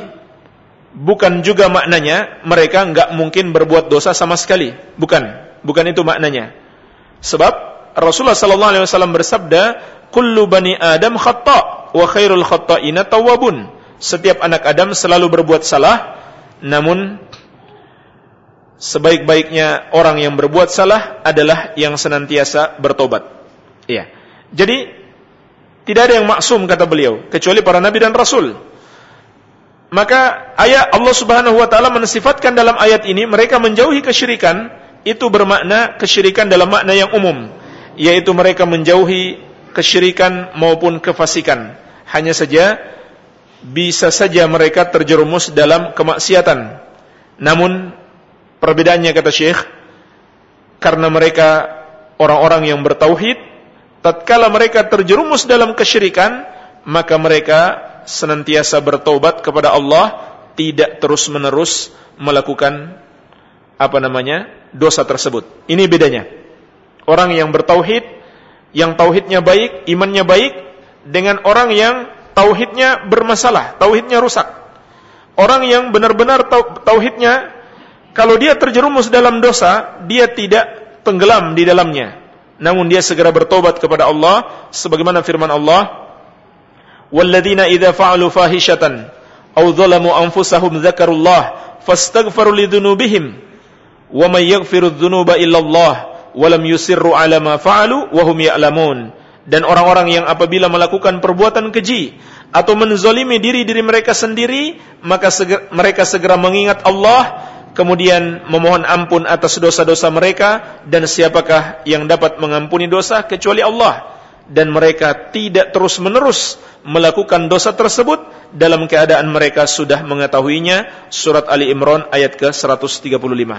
bukan juga maknanya mereka enggak mungkin berbuat dosa sama sekali. Bukan, bukan itu maknanya. Sebab Rasulullah sallallahu alaihi wasallam bersabda, "Kullu bani Adam khata' wa khairul khata'ina tawwabun." Setiap anak Adam selalu berbuat salah, namun sebaik-baiknya orang yang berbuat salah adalah yang senantiasa bertobat. Iya. Jadi Tidak ada yang maksum kata beliau kecuali para nabi dan rasul. Maka ayat Allah Subhanahu wa taala mensifatkan dalam ayat ini mereka menjauhi kesyirikan itu bermakna kesyirikan dalam makna yang umum yaitu mereka menjauhi kesyirikan maupun kefasikan. Hanya saja bisa saja mereka terjerumus dalam kemaksiatan. Namun perbedaannya kata Syekh karena mereka orang-orang yang bertauhid tatkala mereka terjerumus dalam kesyirikan maka mereka senantiasa bertobat kepada Allah, tidak terus-menerus melakukan apa namanya? dosa tersebut. Ini bedanya. Orang yang bertauhid, yang tauhidnya baik, imannya baik dengan orang yang tauhidnya bermasalah, tauhidnya rusak. Orang yang benar-benar tauhidnya kalau dia terjerumus dalam dosa, dia tidak tenggelam di dalamnya. Namun dia segera bertobat kepada Allah sebagaimana firman Allah, والذين إذا فعلوا fahishatan أو ظلموا أنفسهم dzakarullah الله lidzunubihim لذنوبهم may yaghfiru dzunuba illallah wa lam yusirru ala ma fa'alu wa hum dan orang-orang yang apabila melakukan perbuatan keji atau menzolimi diri-diri mereka sendiri maka segera, mereka segera mengingat Allah kemudian memohon ampun atas dosa-dosa mereka dan siapakah yang dapat mengampuni dosa kecuali Allah? Dan mereka tidak terus-menerus melakukan dosa tersebut dalam keadaan mereka sudah mengetahuinya surat Ali Imran ayat ke-135.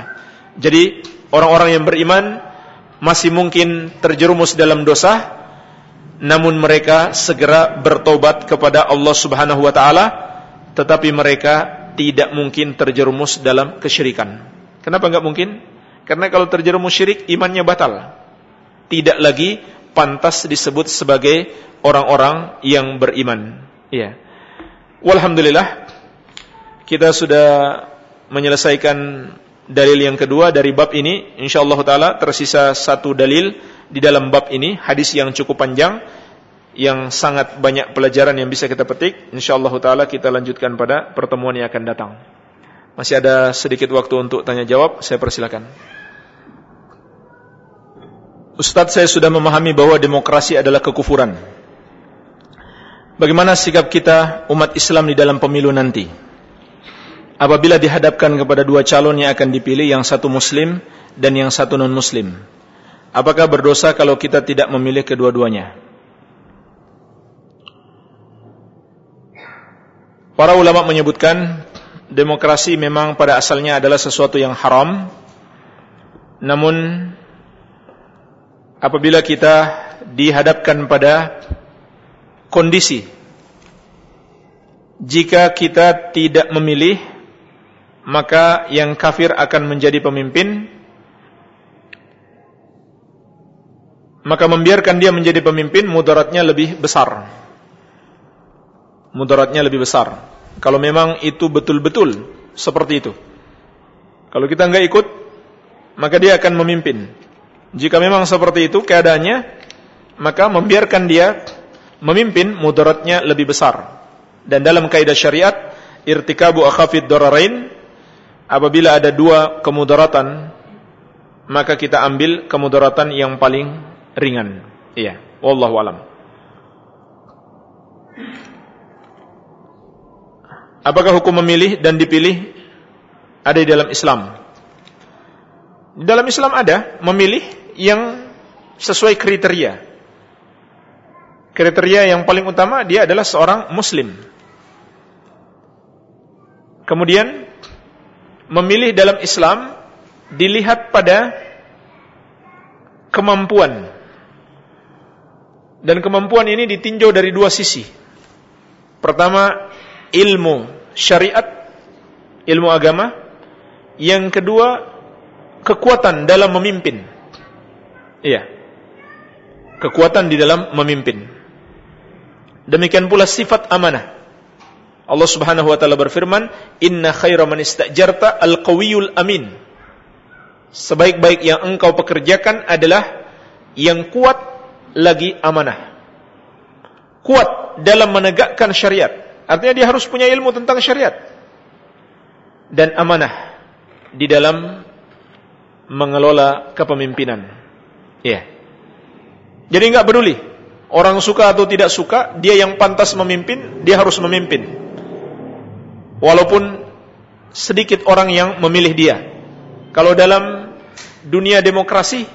Jadi orang-orang yang beriman masih mungkin terjerumus dalam dosa namun mereka segera bertobat kepada Allah Subhanahu wa taala tetapi mereka tidak mungkin terjerumus dalam kesyirikan. Kenapa enggak mungkin? Karena kalau terjerumus syirik imannya batal. Tidak lagi pantas disebut sebagai orang-orang yang beriman. Ya. Walhamdulillah kita sudah menyelesaikan dalil yang kedua dari bab ini. Insyaallah taala tersisa satu dalil di dalam bab ini, hadis yang cukup panjang yang sangat banyak pelajaran yang bisa kita petik. Insyaallah taala kita lanjutkan pada pertemuan yang akan datang. Masih ada sedikit waktu untuk tanya jawab, saya persilakan. Ustadz saya sudah memahami bahwa demokrasi adalah kekufuran. Bagaimana sikap kita umat Islam di dalam pemilu nanti? Apabila dihadapkan kepada dua calon yang akan dipilih, yang satu muslim dan yang satu non-muslim. Apakah berdosa kalau kita tidak memilih kedua-duanya? Para ulama menyebutkan demokrasi memang pada asalnya adalah sesuatu yang haram. Namun apabila kita dihadapkan pada kondisi jika kita tidak memilih maka yang kafir akan menjadi pemimpin maka membiarkan dia menjadi pemimpin mudaratnya lebih besar. Mudaratnya lebih besar. Kalau memang itu betul-betul seperti itu. Kalau kita enggak ikut maka dia akan memimpin jika memang seperti itu keadaannya, maka membiarkan dia memimpin mudaratnya lebih besar. Dan dalam kaidah syariat, irtikabu akhafid dararain, apabila ada dua kemudaratan, maka kita ambil kemudaratan yang paling ringan. Iya, wallahu alam. Apakah hukum memilih dan dipilih ada di dalam Islam? Di dalam Islam ada memilih yang sesuai kriteria. Kriteria yang paling utama dia adalah seorang muslim. Kemudian memilih dalam Islam dilihat pada kemampuan. Dan kemampuan ini ditinjau dari dua sisi. Pertama, ilmu syariat, ilmu agama. Yang kedua, kekuatan dalam memimpin. Iya. Kekuatan di dalam memimpin. Demikian pula sifat amanah. Allah Subhanahu wa taala berfirman, "Inna khaira man istajarta al-qawiyul amin." Sebaik-baik yang engkau pekerjakan adalah yang kuat lagi amanah. Kuat dalam menegakkan syariat. Artinya dia harus punya ilmu tentang syariat. Dan amanah di dalam mengelola kepemimpinan. Ya. Jadi enggak peduli Orang suka atau tidak suka, dia yang pantas memimpin, dia harus memimpin. Walaupun sedikit orang yang memilih dia. Kalau dalam dunia demokrasi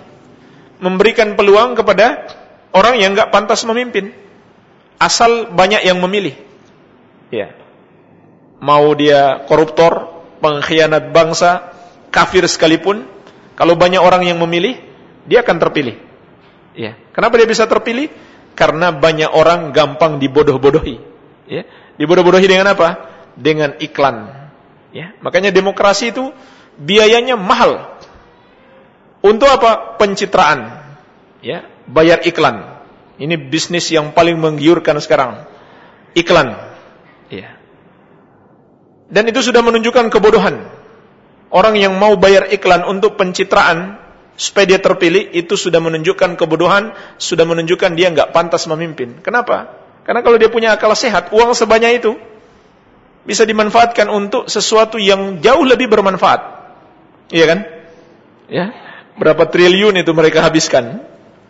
memberikan peluang kepada orang yang nggak pantas memimpin, asal banyak yang memilih. Ya. Mau dia koruptor, pengkhianat bangsa, kafir sekalipun, kalau banyak orang yang memilih, dia akan terpilih. Ya. Kenapa dia bisa terpilih? Karena banyak orang gampang dibodoh-bodohi. Ya. Dibodoh-bodohi dengan apa? Dengan iklan Ya, makanya demokrasi itu biayanya mahal. Untuk apa? Pencitraan. Ya, bayar iklan. Ini bisnis yang paling menggiurkan sekarang. Iklan. Ya. Dan itu sudah menunjukkan kebodohan. Orang yang mau bayar iklan untuk pencitraan supaya dia terpilih itu sudah menunjukkan kebodohan, sudah menunjukkan dia nggak pantas memimpin. Kenapa? Karena kalau dia punya akal sehat, uang sebanyak itu bisa dimanfaatkan untuk sesuatu yang jauh lebih bermanfaat. Iya kan? Ya. Berapa triliun itu mereka habiskan?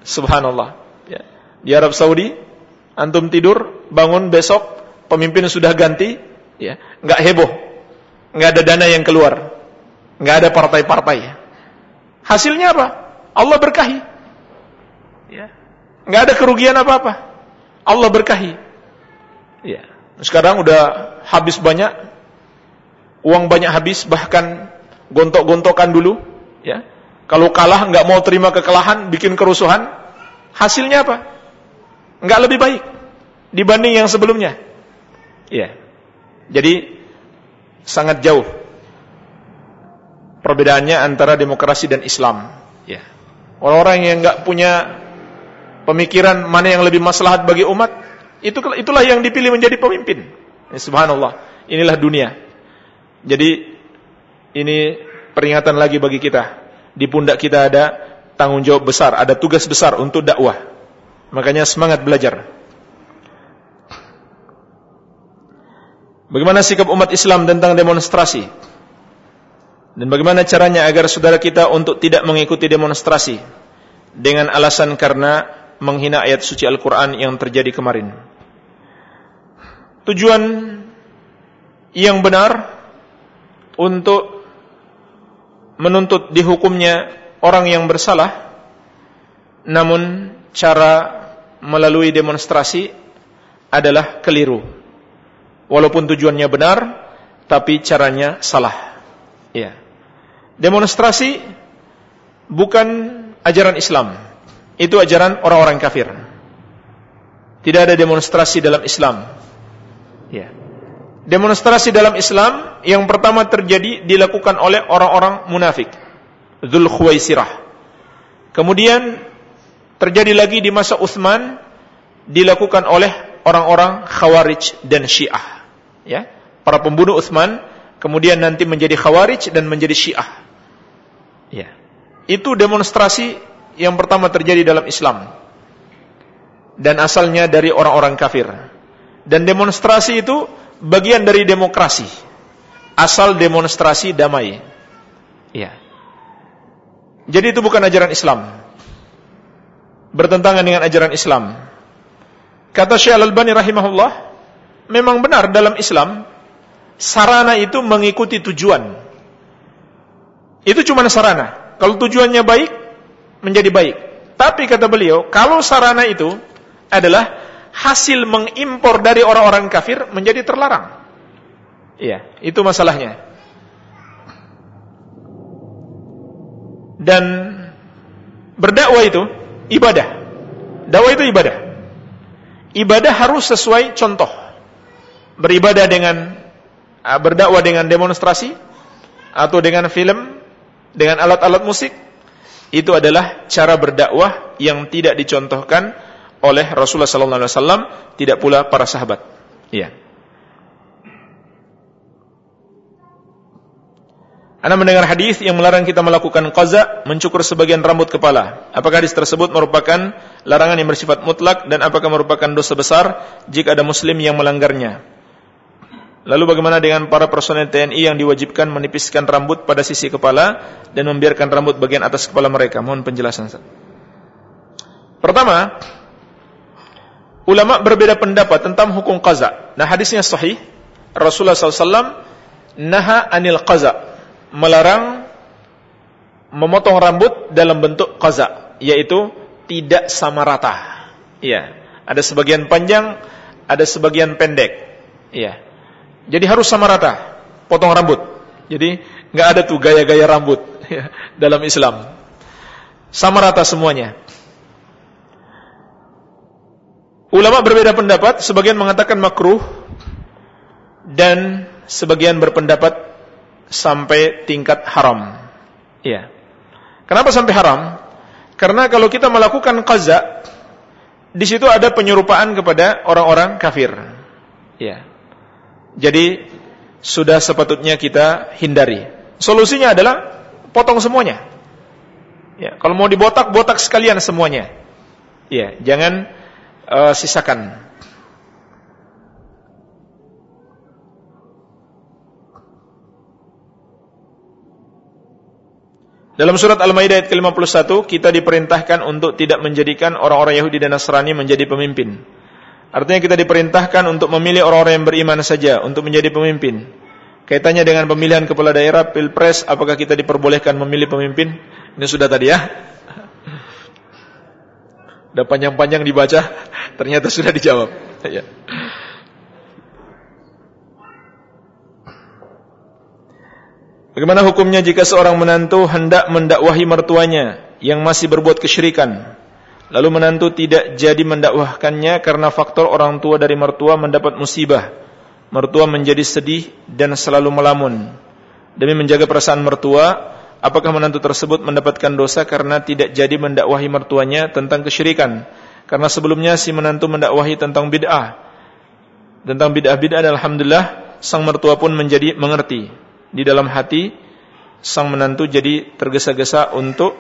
Subhanallah. Ya. Di Arab Saudi, antum tidur, bangun besok, pemimpin sudah ganti, ya, nggak heboh, nggak ada dana yang keluar, nggak ada partai-partai. Hasilnya apa? Allah berkahi. Ya. Nggak ada kerugian apa-apa. Allah berkahi. Ya. Sekarang udah habis banyak, uang banyak habis, bahkan gontok-gontokan dulu, ya. Kalau kalah nggak mau terima kekalahan, bikin kerusuhan, hasilnya apa? Nggak lebih baik dibanding yang sebelumnya. Ya. Jadi sangat jauh perbedaannya antara demokrasi dan Islam. Ya. Orang-orang yang nggak punya pemikiran mana yang lebih maslahat bagi umat, itu itulah yang dipilih menjadi pemimpin. Ya, subhanallah, inilah dunia. Jadi ini peringatan lagi bagi kita. Di pundak kita ada tanggung jawab besar, ada tugas besar untuk dakwah. Makanya semangat belajar. Bagaimana sikap umat Islam tentang demonstrasi? Dan bagaimana caranya agar saudara kita untuk tidak mengikuti demonstrasi dengan alasan karena menghina ayat suci Al-Quran yang terjadi kemarin? tujuan yang benar untuk menuntut dihukumnya orang yang bersalah namun cara melalui demonstrasi adalah keliru. Walaupun tujuannya benar tapi caranya salah. Ya demonstrasi bukan ajaran Islam itu ajaran orang-orang kafir tidak ada demonstrasi dalam Islam Ya. Demonstrasi dalam Islam yang pertama terjadi dilakukan oleh orang-orang munafik. Dzul Khuwaisirah. Kemudian terjadi lagi di masa Utsman dilakukan oleh orang-orang Khawarij dan Syiah. Ya, para pembunuh Utsman kemudian nanti menjadi Khawarij dan menjadi Syiah. Ya. Itu demonstrasi yang pertama terjadi dalam Islam. Dan asalnya dari orang-orang kafir. Dan demonstrasi itu bagian dari demokrasi. Asal demonstrasi damai. Ya. Jadi itu bukan ajaran Islam. Bertentangan dengan ajaran Islam. Kata Syekh Al-Albani rahimahullah, memang benar dalam Islam sarana itu mengikuti tujuan. Itu cuma sarana. Kalau tujuannya baik, menjadi baik. Tapi kata beliau, kalau sarana itu adalah hasil mengimpor dari orang-orang kafir menjadi terlarang. Iya, itu masalahnya. Dan berdakwah itu ibadah. Dakwah itu ibadah. Ibadah harus sesuai contoh. Beribadah dengan ah, berdakwah dengan demonstrasi atau dengan film, dengan alat-alat musik itu adalah cara berdakwah yang tidak dicontohkan oleh Rasulullah sallallahu alaihi wasallam, tidak pula para sahabat. Iya. Anda mendengar hadis yang melarang kita melakukan qaza, mencukur sebagian rambut kepala. Apakah hadis tersebut merupakan larangan yang bersifat mutlak dan apakah merupakan dosa besar jika ada muslim yang melanggarnya? Lalu bagaimana dengan para personel TNI yang diwajibkan menipiskan rambut pada sisi kepala dan membiarkan rambut bagian atas kepala mereka? Mohon penjelasan. Pertama, ulama berbeda pendapat tentang hukum qaza. Nah, hadisnya sahih. Rasulullah SAW naha anil qaza, melarang memotong rambut dalam bentuk qaza, yaitu tidak sama rata. Iya, ada sebagian panjang, ada sebagian pendek. Iya. Jadi harus sama rata, potong rambut. Jadi nggak ada tuh gaya-gaya rambut ya, dalam Islam. Sama rata semuanya. Ulama berbeda pendapat, sebagian mengatakan makruh dan sebagian berpendapat sampai tingkat haram. Iya. Kenapa sampai haram? Karena kalau kita melakukan qaza, di situ ada penyerupaan kepada orang-orang kafir. Ya. Jadi sudah sepatutnya kita hindari. Solusinya adalah potong semuanya. Ya, kalau mau dibotak, botak sekalian semuanya. Ya, jangan uh, sisakan. Dalam surat Al-Maidah ayat ke-51 kita diperintahkan untuk tidak menjadikan orang-orang Yahudi dan Nasrani menjadi pemimpin. Artinya kita diperintahkan untuk memilih orang-orang yang beriman saja untuk menjadi pemimpin. Kaitannya dengan pemilihan kepala daerah, pilpres, apakah kita diperbolehkan memilih pemimpin? Ini sudah tadi ya. Udah panjang-panjang dibaca, ternyata sudah dijawab. Ya. Bagaimana hukumnya jika seorang menantu hendak mendakwahi mertuanya yang masih berbuat kesyirikan, lalu menantu tidak jadi mendakwahkannya karena faktor orang tua dari mertua mendapat musibah. Mertua menjadi sedih dan selalu melamun. Demi menjaga perasaan mertua, apakah menantu tersebut mendapatkan dosa karena tidak jadi mendakwahi mertuanya tentang kesyirikan? Karena sebelumnya si menantu mendakwahi tentang bid'ah. Tentang bid'ah-bid'ah alhamdulillah sang mertua pun menjadi mengerti di dalam hati sang menantu jadi tergesa-gesa untuk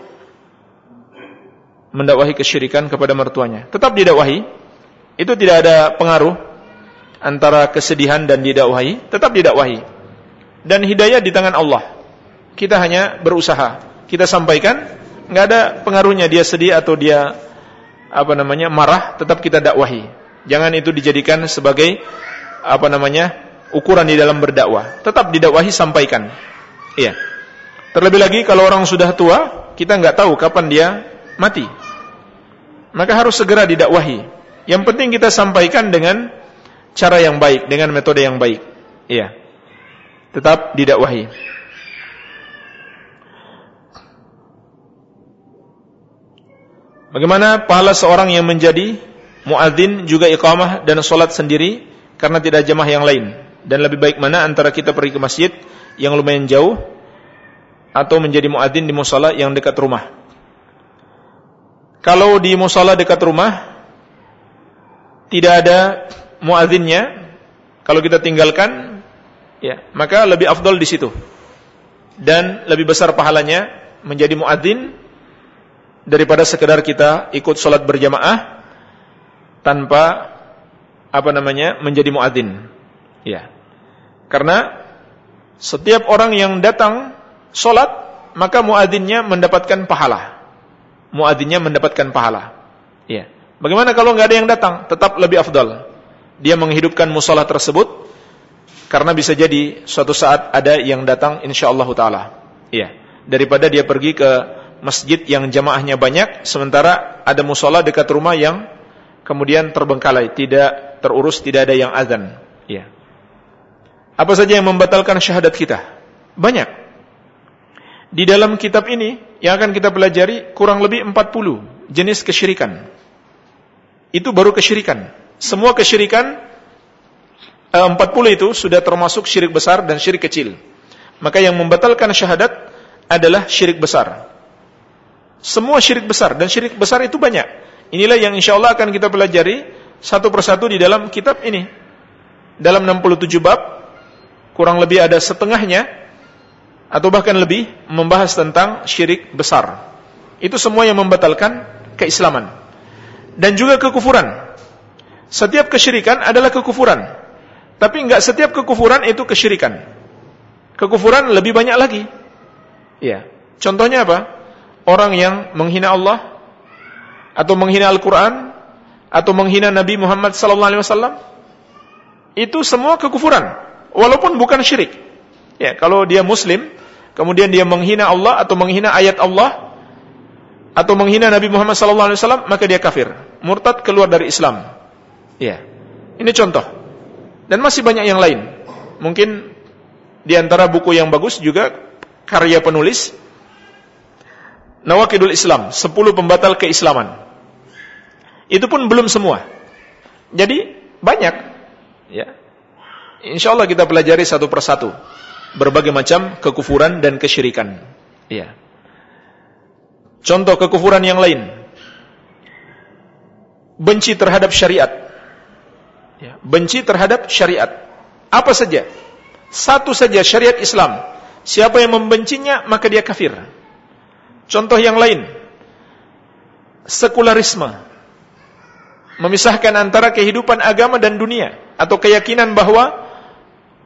mendakwahi kesyirikan kepada mertuanya. Tetap didakwahi, itu tidak ada pengaruh antara kesedihan dan didakwahi, tetap didakwahi. Dan hidayah di tangan Allah. Kita hanya berusaha, kita sampaikan, nggak ada pengaruhnya dia sedih atau dia apa namanya marah, tetap kita dakwahi. Jangan itu dijadikan sebagai apa namanya ukuran di dalam berdakwah. Tetap didakwahi sampaikan. Iya. Terlebih lagi kalau orang sudah tua, kita nggak tahu kapan dia mati. Maka harus segera didakwahi. Yang penting kita sampaikan dengan cara yang baik, dengan metode yang baik. Iya. Tetap didakwahi. Bagaimana pahala seorang yang menjadi muadzin juga iqamah dan solat sendiri karena tidak jamaah yang lain? dan lebih baik mana antara kita pergi ke masjid yang lumayan jauh atau menjadi muadzin di musola yang dekat rumah. Kalau di musola dekat rumah tidak ada muadzinnya, kalau kita tinggalkan ya, maka lebih afdol di situ. Dan lebih besar pahalanya menjadi muadzin daripada sekedar kita ikut sholat berjamaah tanpa apa namanya menjadi muadzin. Ya. Karena setiap orang yang datang solat, maka muadzinnya mendapatkan pahala. Muadzinnya mendapatkan pahala. Ya. Bagaimana kalau nggak ada yang datang? Tetap lebih afdal. Dia menghidupkan musola tersebut karena bisa jadi suatu saat ada yang datang insyaallah taala. Ya. Daripada dia pergi ke masjid yang jamaahnya banyak sementara ada musola dekat rumah yang kemudian terbengkalai, tidak terurus, tidak ada yang azan. Ya. Apa saja yang membatalkan syahadat kita? Banyak. Di dalam kitab ini yang akan kita pelajari kurang lebih 40 jenis kesyirikan. Itu baru kesyirikan. Semua kesyirikan 40 eh, itu sudah termasuk syirik besar dan syirik kecil. Maka yang membatalkan syahadat adalah syirik besar. Semua syirik besar dan syirik besar itu banyak. Inilah yang insya Allah akan kita pelajari satu persatu di dalam kitab ini. Dalam 67 bab kurang lebih ada setengahnya atau bahkan lebih membahas tentang syirik besar. Itu semua yang membatalkan keislaman dan juga kekufuran. Setiap kesyirikan adalah kekufuran. Tapi enggak setiap kekufuran itu kesyirikan. Kekufuran lebih banyak lagi. Ya. Contohnya apa? Orang yang menghina Allah atau menghina Al-Qur'an atau menghina Nabi Muhammad sallallahu alaihi wasallam itu semua kekufuran walaupun bukan syirik. Ya, kalau dia muslim kemudian dia menghina Allah atau menghina ayat Allah atau menghina Nabi Muhammad wasallam maka dia kafir, murtad keluar dari Islam. Ya. Ini contoh. Dan masih banyak yang lain. Mungkin di antara buku yang bagus juga karya penulis Nawakidul Islam, 10 pembatal keislaman. Itu pun belum semua. Jadi banyak ya. Insyaallah kita pelajari satu persatu berbagai macam kekufuran dan kesyirikan. Ya. Contoh kekufuran yang lain. Benci terhadap syariat. Ya, benci terhadap syariat. Apa saja? Satu saja syariat Islam. Siapa yang membencinya maka dia kafir. Contoh yang lain, sekularisme. Memisahkan antara kehidupan agama dan dunia atau keyakinan bahwa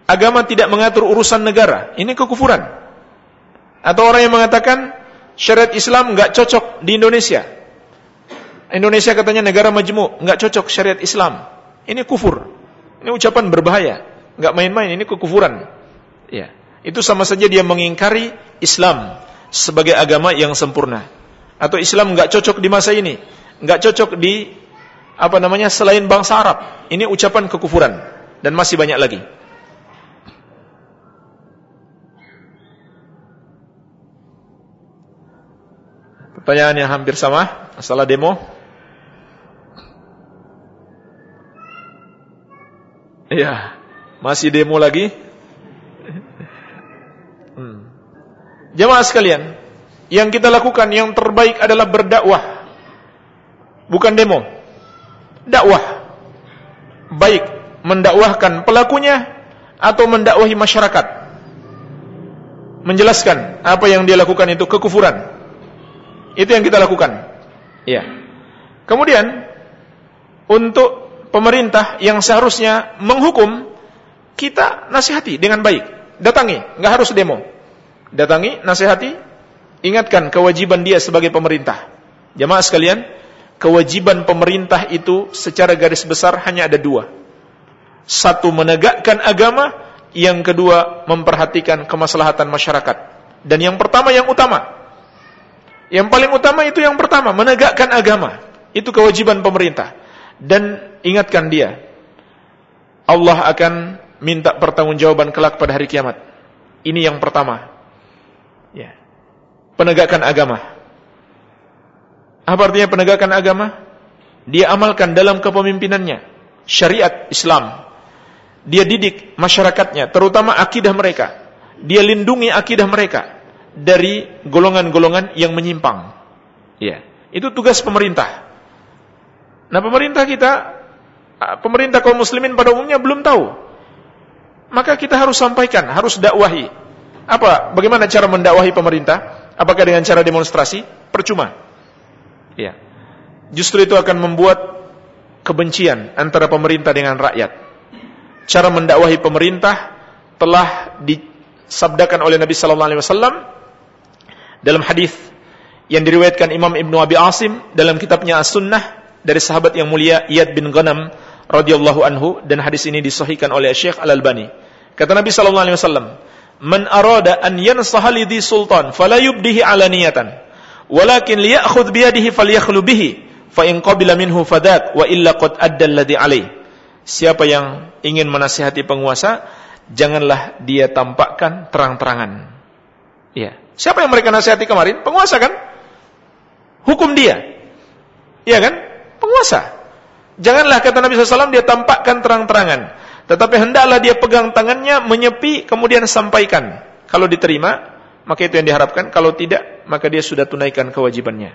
agama tidak mengatur urusan negara. Ini kekufuran. Atau orang yang mengatakan syariat Islam enggak cocok di Indonesia. Indonesia katanya negara majmuk, enggak cocok syariat Islam. Ini kufur. Ini ucapan berbahaya, enggak main-main, ini kekufuran. Ya. Itu sama saja dia mengingkari Islam sebagai agama yang sempurna. Atau Islam nggak cocok di masa ini, nggak cocok di apa namanya selain bangsa Arab. Ini ucapan kekufuran dan masih banyak lagi. Pertanyaan yang hampir sama, masalah demo. Iya, masih demo lagi. Jemaah sekalian, yang kita lakukan yang terbaik adalah berdakwah. Bukan demo. Dakwah. Baik mendakwahkan pelakunya atau mendakwahi masyarakat. Menjelaskan apa yang dia lakukan itu kekufuran. Itu yang kita lakukan. Ya. Kemudian untuk pemerintah yang seharusnya menghukum kita nasihati dengan baik. Datangi, nggak harus demo datangi, nasihati, ingatkan kewajiban dia sebagai pemerintah. Jamaah sekalian, kewajiban pemerintah itu secara garis besar hanya ada dua. Satu menegakkan agama, yang kedua memperhatikan kemaslahatan masyarakat. Dan yang pertama yang utama. Yang paling utama itu yang pertama, menegakkan agama. Itu kewajiban pemerintah. Dan ingatkan dia, Allah akan minta pertanggungjawaban kelak pada hari kiamat. Ini yang pertama. Ya. Penegakan agama. Apa artinya penegakan agama? Dia amalkan dalam kepemimpinannya syariat Islam. Dia didik masyarakatnya, terutama akidah mereka. Dia lindungi akidah mereka dari golongan-golongan yang menyimpang. Ya, itu tugas pemerintah. Nah, pemerintah kita pemerintah kaum muslimin pada umumnya belum tahu. Maka kita harus sampaikan, harus dakwahi apa? Bagaimana cara mendakwahi pemerintah? Apakah dengan cara demonstrasi? Percuma. Ya. Justru itu akan membuat kebencian antara pemerintah dengan rakyat. Cara mendakwahi pemerintah telah disabdakan oleh Nabi sallallahu alaihi wasallam dalam hadis yang diriwayatkan Imam Ibnu Abi Asim dalam kitabnya As-Sunnah dari sahabat yang mulia Iyad bin Ghanam radhiyallahu anhu dan hadis ini disahihkan oleh Syekh Al-Albani. Kata Nabi sallallahu alaihi wasallam, man arada an yansaha lidhi sultan fala yubdihi alaniyatan walakin liyakhudh biyadihi falyakhlu bihi fa in qabila minhu fadak wa illa qad adda alladhi alayh. Siapa yang ingin menasihati penguasa janganlah dia tampakkan terang-terangan. Ya siapa yang mereka nasihati kemarin penguasa kan hukum dia iya kan penguasa janganlah kata Nabi SAW dia tampakkan terang-terangan tetapi hendaklah dia pegang tangannya, menyepi, kemudian sampaikan. Kalau diterima, maka itu yang diharapkan. Kalau tidak, maka dia sudah tunaikan kewajibannya.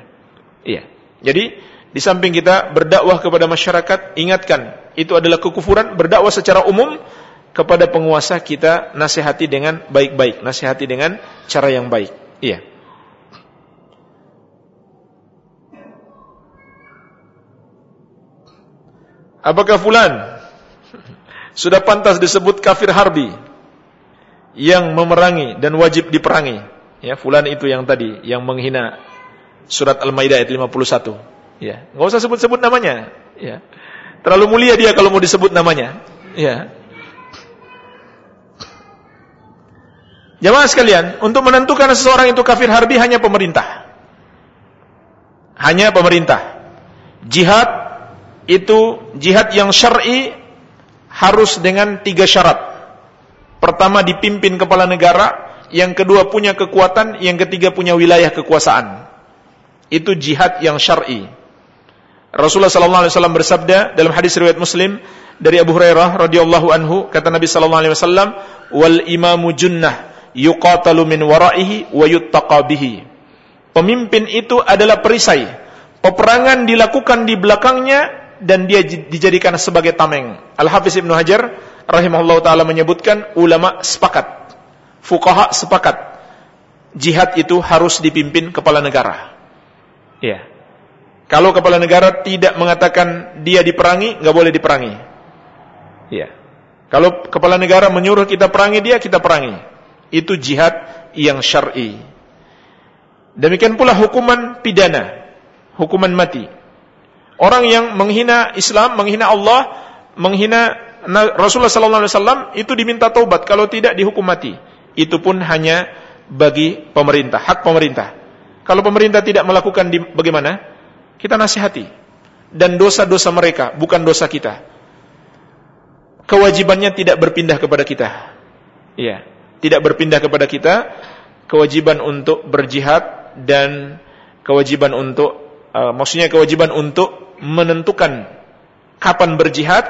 Iya. Jadi, di samping kita berdakwah kepada masyarakat, ingatkan, itu adalah kekufuran, berdakwah secara umum, kepada penguasa kita nasihati dengan baik-baik, nasihati dengan cara yang baik. Iya. Apakah fulan sudah pantas disebut kafir harbi yang memerangi dan wajib diperangi. Ya, fulan itu yang tadi yang menghina surat Al-Maidah ayat 51. Ya, enggak usah sebut-sebut namanya. Ya. Terlalu mulia dia kalau mau disebut namanya. Ya. Jamaah sekalian, untuk menentukan seseorang itu kafir harbi hanya pemerintah. Hanya pemerintah. Jihad itu jihad yang syar'i harus dengan tiga syarat. Pertama dipimpin kepala negara, yang kedua punya kekuatan, yang ketiga punya wilayah kekuasaan. Itu jihad yang syar'i. Rasulullah sallallahu alaihi wasallam bersabda dalam hadis riwayat Muslim dari Abu Hurairah radhiyallahu anhu kata Nabi sallallahu alaihi wasallam wal imamu junnah yuqatalu min waraihi wa yuttaqa. Pemimpin itu adalah perisai. Peperangan dilakukan di belakangnya dan dia dijadikan sebagai tameng. Al-Hafiz Ibnu Hajar rahimahullah taala menyebutkan ulama sepakat. Fuqaha sepakat. Jihad itu harus dipimpin kepala negara. Ya. Kalau kepala negara tidak mengatakan dia diperangi, nggak boleh diperangi. Ya. Kalau kepala negara menyuruh kita perangi dia, kita perangi. Itu jihad yang syar'i. Demikian pula hukuman pidana, hukuman mati. Orang yang menghina Islam, menghina Allah, menghina Rasulullah sallallahu alaihi wasallam itu diminta taubat, kalau tidak dihukum mati. Itu pun hanya bagi pemerintah, hak pemerintah. Kalau pemerintah tidak melakukan di, bagaimana? Kita nasihati. Dan dosa-dosa mereka bukan dosa kita. Kewajibannya tidak berpindah kepada kita. Iya, tidak berpindah kepada kita. Kewajiban untuk berjihad dan kewajiban untuk uh, maksudnya kewajiban untuk menentukan kapan berjihad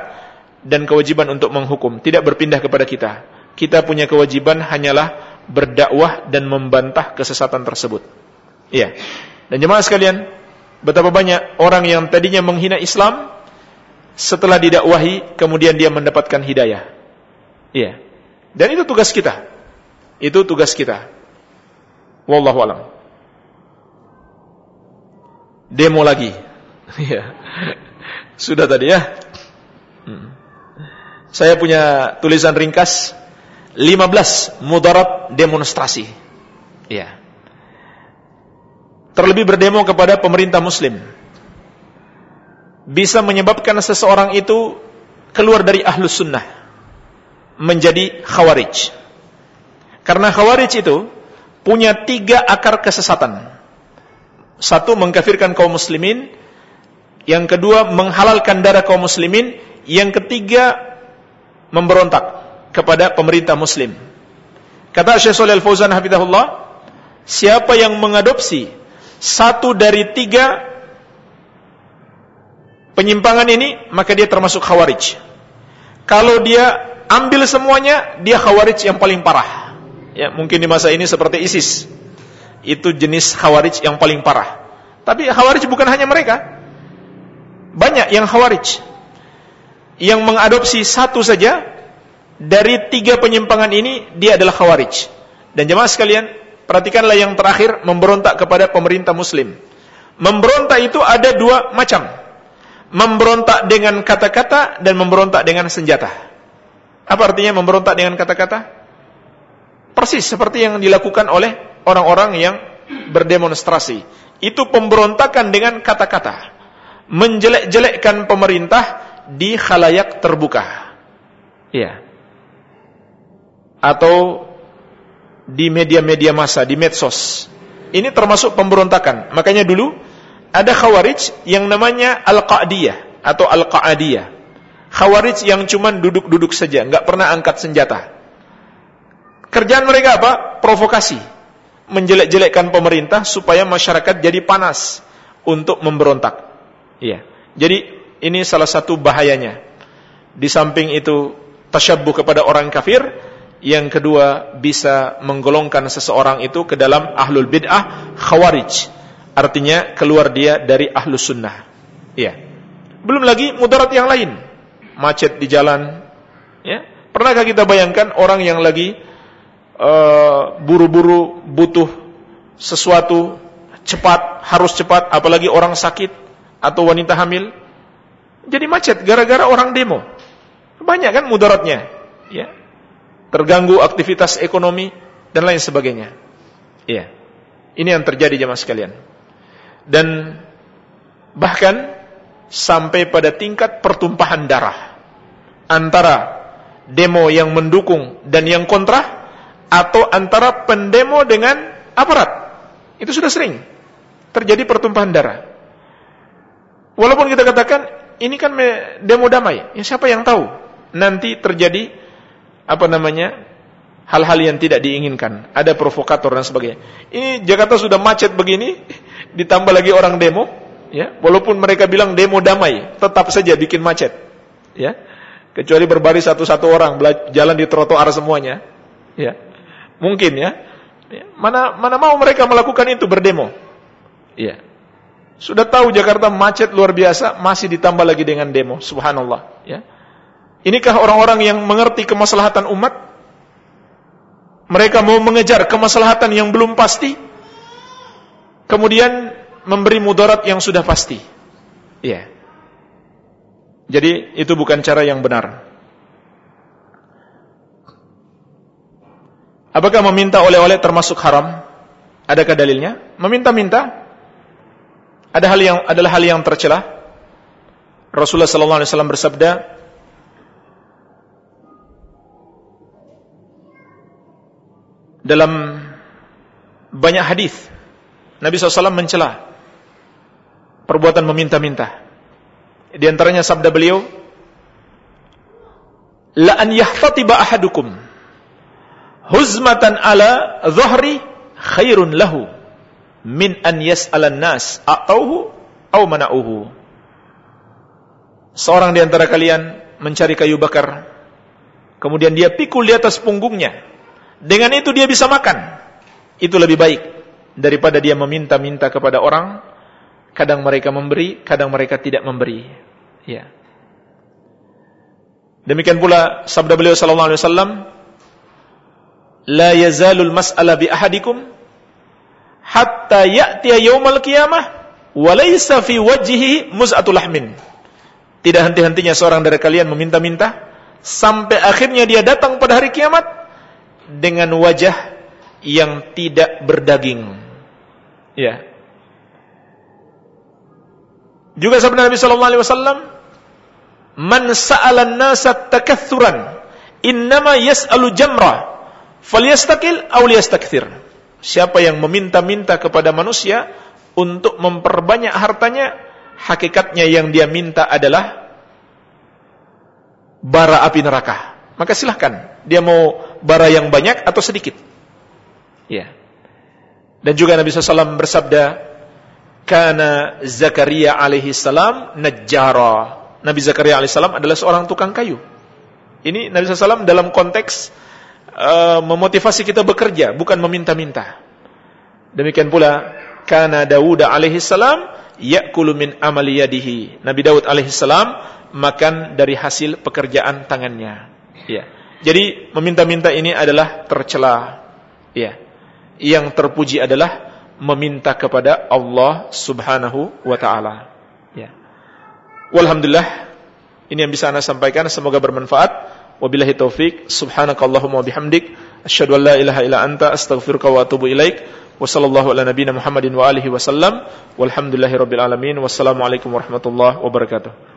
dan kewajiban untuk menghukum tidak berpindah kepada kita. Kita punya kewajiban hanyalah berdakwah dan membantah kesesatan tersebut. Iya. Dan jemaah sekalian, Betapa banyak orang yang tadinya menghina Islam setelah didakwahi kemudian dia mendapatkan hidayah. Iya. Dan itu tugas kita. Itu tugas kita. Wallahu alam. Demo lagi. Iya. Sudah tadi ya. Hmm. Saya punya tulisan ringkas 15 mudarat demonstrasi. Iya terlebih berdemo kepada pemerintah muslim bisa menyebabkan seseorang itu keluar dari ahlus sunnah menjadi khawarij karena khawarij itu punya tiga akar kesesatan satu mengkafirkan kaum muslimin yang kedua menghalalkan darah kaum muslimin yang ketiga memberontak kepada pemerintah muslim kata Syekh Shalal Fauzan hafizahullah siapa yang mengadopsi satu dari tiga penyimpangan ini, maka dia termasuk khawarij. Kalau dia ambil semuanya, dia khawarij yang paling parah. Ya, mungkin di masa ini seperti ISIS. Itu jenis khawarij yang paling parah. Tapi khawarij bukan hanya mereka. Banyak yang khawarij. Yang mengadopsi satu saja dari tiga penyimpangan ini, dia adalah khawarij. Dan jemaah sekalian, Perhatikanlah yang terakhir memberontak kepada pemerintah muslim. Memberontak itu ada dua macam. Memberontak dengan kata-kata dan memberontak dengan senjata. Apa artinya memberontak dengan kata-kata? Persis seperti yang dilakukan oleh orang-orang yang berdemonstrasi. Itu pemberontakan dengan kata-kata. Menjelek-jelekkan pemerintah di khalayak terbuka. Iya. Atau di media-media massa, di medsos. Ini termasuk pemberontakan. Makanya dulu ada khawarij yang namanya Al-Qa'diyah atau Al-Qa'adiyah. Khawarij yang cuma duduk-duduk saja, nggak pernah angkat senjata. Kerjaan mereka apa? Provokasi. Menjelek-jelekkan pemerintah supaya masyarakat jadi panas untuk memberontak. Iya. Jadi ini salah satu bahayanya. Di samping itu tasyabbuh kepada orang kafir, yang kedua bisa menggolongkan seseorang itu ke dalam ahlul bid'ah khawarij. Artinya keluar dia dari ahlus sunnah. Ya. Belum lagi mudarat yang lain. Macet di jalan. Ya. Pernahkah kita bayangkan orang yang lagi buru-buru uh, butuh sesuatu cepat, harus cepat, apalagi orang sakit atau wanita hamil. Jadi macet gara-gara orang demo. Banyak kan mudaratnya. Ya terganggu aktivitas ekonomi dan lain sebagainya. Iya. Ini yang terjadi jemaah sekalian. Dan bahkan sampai pada tingkat pertumpahan darah antara demo yang mendukung dan yang kontra atau antara pendemo dengan aparat. Itu sudah sering terjadi pertumpahan darah. Walaupun kita katakan ini kan demo damai, ya siapa yang tahu nanti terjadi apa namanya hal-hal yang tidak diinginkan, ada provokator dan sebagainya. Ini Jakarta sudah macet begini, ditambah lagi orang demo, ya, walaupun mereka bilang demo damai, tetap saja bikin macet, ya. Kecuali berbaris satu-satu orang jalan di trotoar semuanya, ya. Mungkin ya. Mana mana mau mereka melakukan itu berdemo. Ya. Sudah tahu Jakarta macet luar biasa, masih ditambah lagi dengan demo. Subhanallah, ya. Inikah orang-orang yang mengerti kemaslahatan umat? Mereka mau mengejar kemaslahatan yang belum pasti, kemudian memberi mudarat yang sudah pasti. Ya. Jadi itu bukan cara yang benar. Apakah meminta oleh-oleh termasuk haram? Adakah dalilnya? Meminta-minta ada hal yang adalah hal yang tercela. Rasulullah sallallahu alaihi wasallam bersabda, dalam banyak hadis Nabi SAW mencela perbuatan meminta-minta. Di antaranya sabda beliau, La an yahtatiba ahadukum huzmatan ala dhahri khairun lahu min an yas'alan nas a'tauhu au mana'uhu. Seorang di antara kalian mencari kayu bakar, kemudian dia pikul di atas punggungnya. Dengan itu dia bisa makan. Itu lebih baik daripada dia meminta-minta kepada orang kadang mereka memberi, kadang mereka tidak memberi. Ya. Demikian pula sabda beliau sallallahu alaihi wasallam, "La yazalul mas'ala bi ahadikum hatta ya'tiya yaumal qiyamah wa laysa fi wajhihi muz'atul lahmin." Tidak henti-hentinya seorang dari kalian meminta-minta sampai akhirnya dia datang pada hari kiamat dengan wajah yang tidak berdaging. Ya. Juga sabda Nabi sallallahu alaihi wasallam, "Man sa'ala an-nasa takaththuran, innama yas'alu jamra, falyastakil aw liyastakthir." Siapa yang meminta-minta kepada manusia untuk memperbanyak hartanya, hakikatnya yang dia minta adalah bara api neraka. Maka silahkan, dia mau bara yang banyak atau sedikit. Ya. Dan juga Nabi SAW bersabda, Kana Zakaria alaihi salam najjara. Nabi Zakaria alaihi salam adalah seorang tukang kayu. Ini Nabi SAW dalam konteks uh, memotivasi kita bekerja, bukan meminta-minta. Demikian pula, Kana Dawud alaihi salam ya'kulu min amali. Nabi Daud alaihi salam makan dari hasil pekerjaan tangannya. Ya. Jadi meminta-minta ini adalah tercela. Ya. Yang terpuji adalah meminta kepada Allah Subhanahu wa taala. Ya. Walhamdulillah ini yang bisa Anda sampaikan semoga bermanfaat. Wabillahi taufik. Subhanakallahumma bihamdik asyhadu an la ilaha illa anta astaghfiruka wa atubu ilaik. Wa sallallahu ala nabiyyina Muhammadin wa alihi wasallam. Walhamdulillahirabbil alamin. Wassalamualaikum warahmatullahi wabarakatuh.